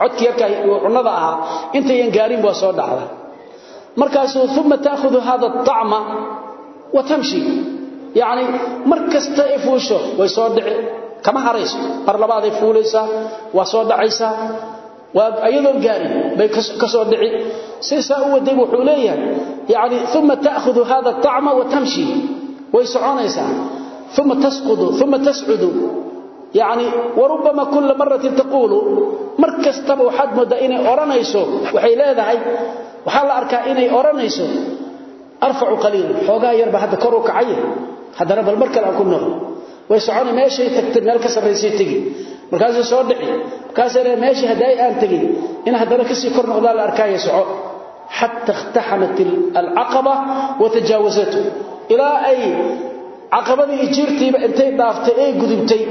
codkii yarka cunnada ahaa intayan gaarin waa soo dhacdaa. Markaasuu uma taahudu hada acma wa tamshi. Yacni mar kasta ay fuusho way soo dhici kama harayso. Mar labaaday fuulaysaa waa soo dhacaysaa waa iyadoo gaarin bay ka soo dhici. Sisaa u waday wuxuu leeyahay yani uma taahudu hada acma wa way soconaysaa. Uma tasqudu uma tascudu. Yani warubama kula maratin taquulu. Mar kastaba waxaad moodaa inay odhanayso waxay leedahay waxaa la arkaa inay odhanayso arfacu qaliila xoogaa yarba hadda kor u kacaya. Haddana bal mar kale aan ku noqo way socona meeshay tagtay meel ka sarraysay tegi markaasay soo dhici. markaasay leedahay meeshii haddaay aan tegin in haddana ka sii kor noqdaa la arkaaya soco. Xata اkhtaxamat alcaqaba watajaawasatu ilaa ay caqabadii ijiirtiiba intay dhaaftay ee gudubtay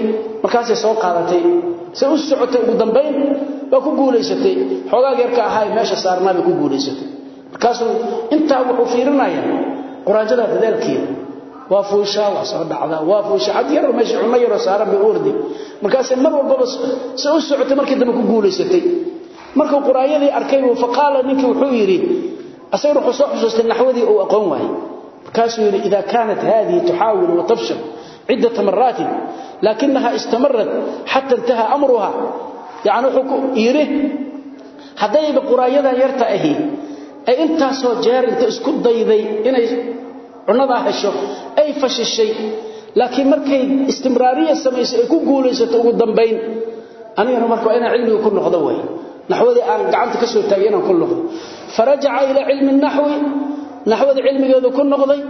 markaasay soo qaadatay. Say socotay ugu dambayn waa ku guulaysatay. Xoogaag yarka ahaa meesha saarnaa bay ku guulaysatay. Markaasuu intaa wuxuu fiirinayaa quraanjada dadaalkeeda waa fuushaa waa soo dhacdaa waa fuusha cad yaro meesha cunno yaroo saaran bay ordi markaasay mar walbaba se u socotay markii dambe ku guulaysatay. Markuu quraanyadii arkay buu faqaala ninkii wuxuu asagana wuxuu soo xusuustay naxwadii uu aqoon waayey. Markaasuu yidhi ida kaanat hadihi tuxaawilu watafshal ciddata maraatin laakinaha istamarat xata intaha amruha. Yani wuxuu yidhi haddayba quraanyadan yarta ahi ay intaasoo jeer inta isku dayday inay cunnadaa hesho ay fashishay laakiin markay istimraariya samayso ay ku guulaysato ugu dambayn anigana marka waa inaan ku noqdo way. Naxwadii aan gacanta ka soo taagay inaan ku noqdo. Farajaca ilaa cilmi naxwi naxwada cilmigeedu ku noqday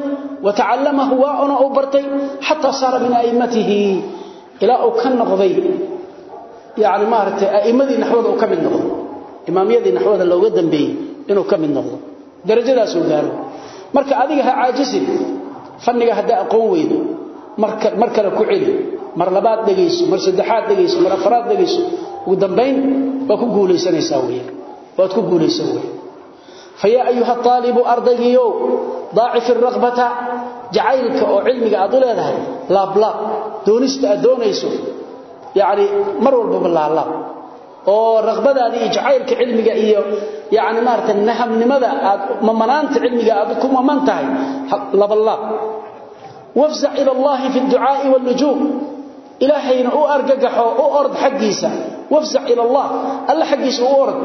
wa tacallamahu waa una uu bartay xataa saara min a'immatihi ilaa uu ka noqday. Yani maaragtay a'immadii naxwada uu ka mid noqdo. Imaamyadii naxwada looga dambeeyey inuu ka mid noqdo. Darajadaasuu gaaro marka adiga ha caajisin fanniga haddaa aqoon weydo. Mar kale ku celi. Mar labaad dhegayso mar saddexaad dhegayso mar afaraad dhegayso. Ugu dambayn waa ku guulaysanaysaa weya waad ku weya fayaa ayuha aalibu ardaygiiow daacifi raqbata jacaylka oo cilmiga aad u leedahay laablaab. Doonista aad doonayso. Yacni mar walbaba laalaab oo raqbadaada iyo jacaylka cilmiga iyo yani maarata nahamnimada aad mamanaanta cilmiga aad ku maman tahay. Labalaab wafzac ila allahi fi ducaai wاlnujuum ilaahayna u argagaxo u orod xaggiisa. Wafzac ila allah alla xaggiisa u orod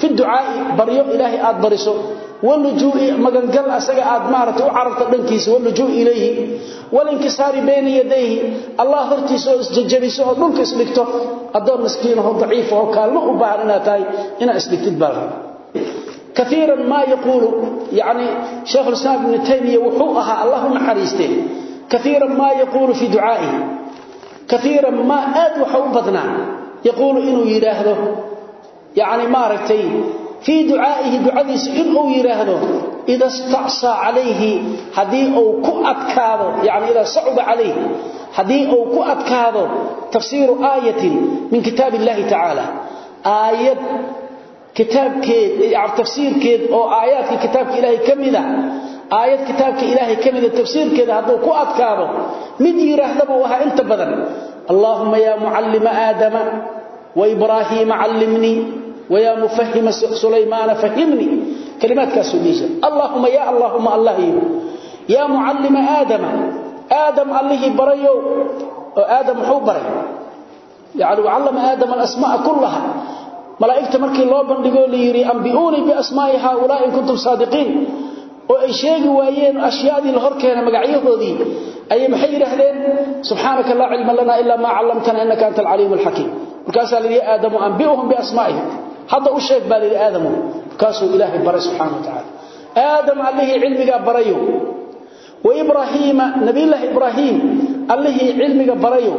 fi ducaai baryo ilaahay aad bariso wاlnujuui magangal asaga aad maarata u cararto dhankiisa wاlnujuu ilayhi walinkisaari bayna yadayhi allah hortiisa oo isjajabiso oo dhulka isdhigto addoon miskiinaho daciifa oo kaalmo u baahan inaad tahay inaad isdhigtid baa lahaa كثيرا ما يقول يعني شيخ الإسلام ابن تيمية وحوءها الله نحريسته كثيرا ما يقول في دعائه كثيرا ما آد وحوء بضنا يقول إنه يراهده يعني ما fii ducaaihi ducadiisa inuu yidhaahdo ida stacsaa calayhi haddii uu ku adkaado yani ida sacba calayh haddii uu ku adkaado tafsiiru aayatin min kitaab illahi tacaala. Aayad kitaabkeed eh, tafsiirkeed oo aayaadka kitaabka ilaahay ka mida ah, aayad kitaabka ilaahay ka mida ah tafsiirkeeda hadduu ku adkaado mid yidhaahdaba u ahaa inta badan allaahuma yaa mucallima aadama waibraahiima callimnii wa ya mufahhima sulaymana fahimni kalimaadkaas liisa allahumma ya allahumma allah ya muallima aadama aadam allahi barayo aadam wuxuu baray yani wacallama aadama alasmaa kullaha malaa'igta markii loo bandhigo la yiri anbiuni bi asmaa'i haula in kuntum saadiqiin oo ay sheegi waayeen ashyaadii la horkeena magacyadoodii ay maxay yiraahdeen subhanaka la ilma lana illa ma 'allamtana innaka antal alimul hakim hada u sheeg baa yiri aadamu kaasoo ilaahi bara subhanahu wa ta'ala aadam allahi ilmiga barayo. Wa ibrahima nabiyullah ibrahim allahi ilmiga barayo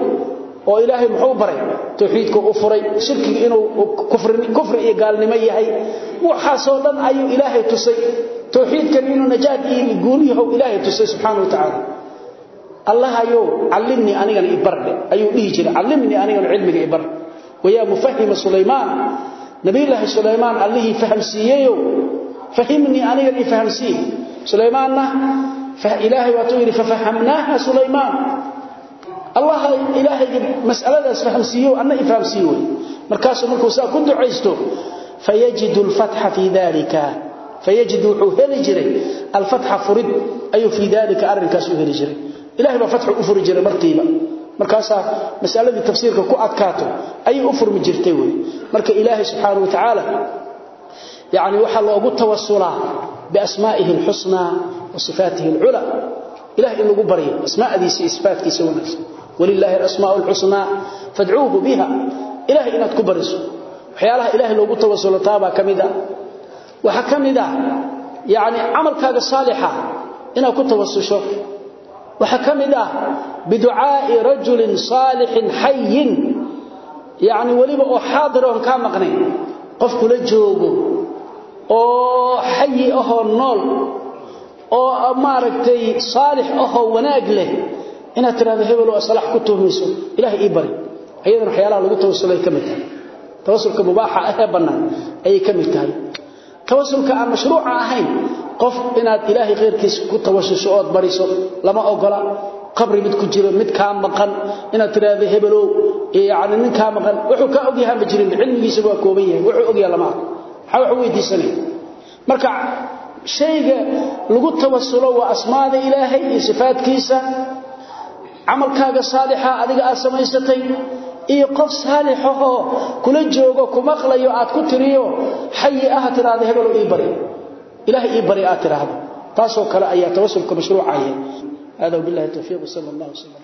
oo ilaahay muxuu baray? Tawxiidku u furay. Shirkiga inuu kufri iyo gaalnimo yahay. Waxa soo dhan ayuu ilaahay tusay. Tawxiidkan inuu najaad iyo guuliyaho ilaahay tusay subhanahu wa ta'ala allah ayo allimni anigana ibarde ayuu dhihi jiray allimni anigana cilmiga ibar waya mufahim suleymaan nabi allah suleymaan allihi fahamsiiyeyo fahimni anigana ifahamsii suleymaanna fa ilaahi waatu yiri fafahamnaha suleymaan allah ilaahi mas'aladaas fahamsiiyo anna ifahamsiiyo markaas markuu saa ku duceysto fayajidu al-fatha fi dhalika fayajidu heli jiray al-fatha furid ayu fi dhalika arrinkaas u heli jiray. Ilaahi ba fathu u furi jiray martiiba markaasa mas'aladii tafsiirka ku adkaato marka ilaahay subxaana wa tacaala yani waxaa loogu tawasulaa biasmaa'ihi alxusnaa wa sifaatihi alculaa ilahay in lagu baryo asmaadiisa iyo wanaagsan. Walilaahi alasmaau alxusnaa fadcuuhu biha. Ilahay inaad ku bariso. Waxyaalaha ilaahay loogu tawasulo taabaa ka mid a. Waxaa ka mid inaad ku tawasusho waxaa ka mid rajulin saalixin xayin yani waliba oo xaadir oo ka maqnay qof kula joogo oo xayi ahoo nool oo maaragtay saalix ahoo wanaag leh inaad tiraahdo hebel oo salax ku tuhmayso ilaahay ii bari. Ayadana waxyaalaha lagu tawassulay ka mid tahay. Tawassulka mubaaxa ah ee bannaan ayay ka mid tahay. Tawassulka aan mashruuca ahayn qof inaad ilaahay ku tawassusho ood bariso lama ogola qabri mid ku jiro mid ka maqan. Inaad tiraahdo hebelow yaani nin ka maqan. Wuxuu ka og yahay ma jirin cilmigiisa waa kooban yahay. Wuxuu og yahay lama wax weydiisanay marka shayga lagu tawassulo waa asmaada ilaahay iyo sifaadkiisa amalkaaga saalixa adiga aad samaysatay iyo qof saalix ah kula joogo ku aad ku tiriyo xayi ah tiraahdo hebel ii bari. Ilaahay ii bari aad tiraahdo taasoo kale ayaa tawassulka mashruuca yahay hada billahi tawfiiq sallallahu alayhi wa sallam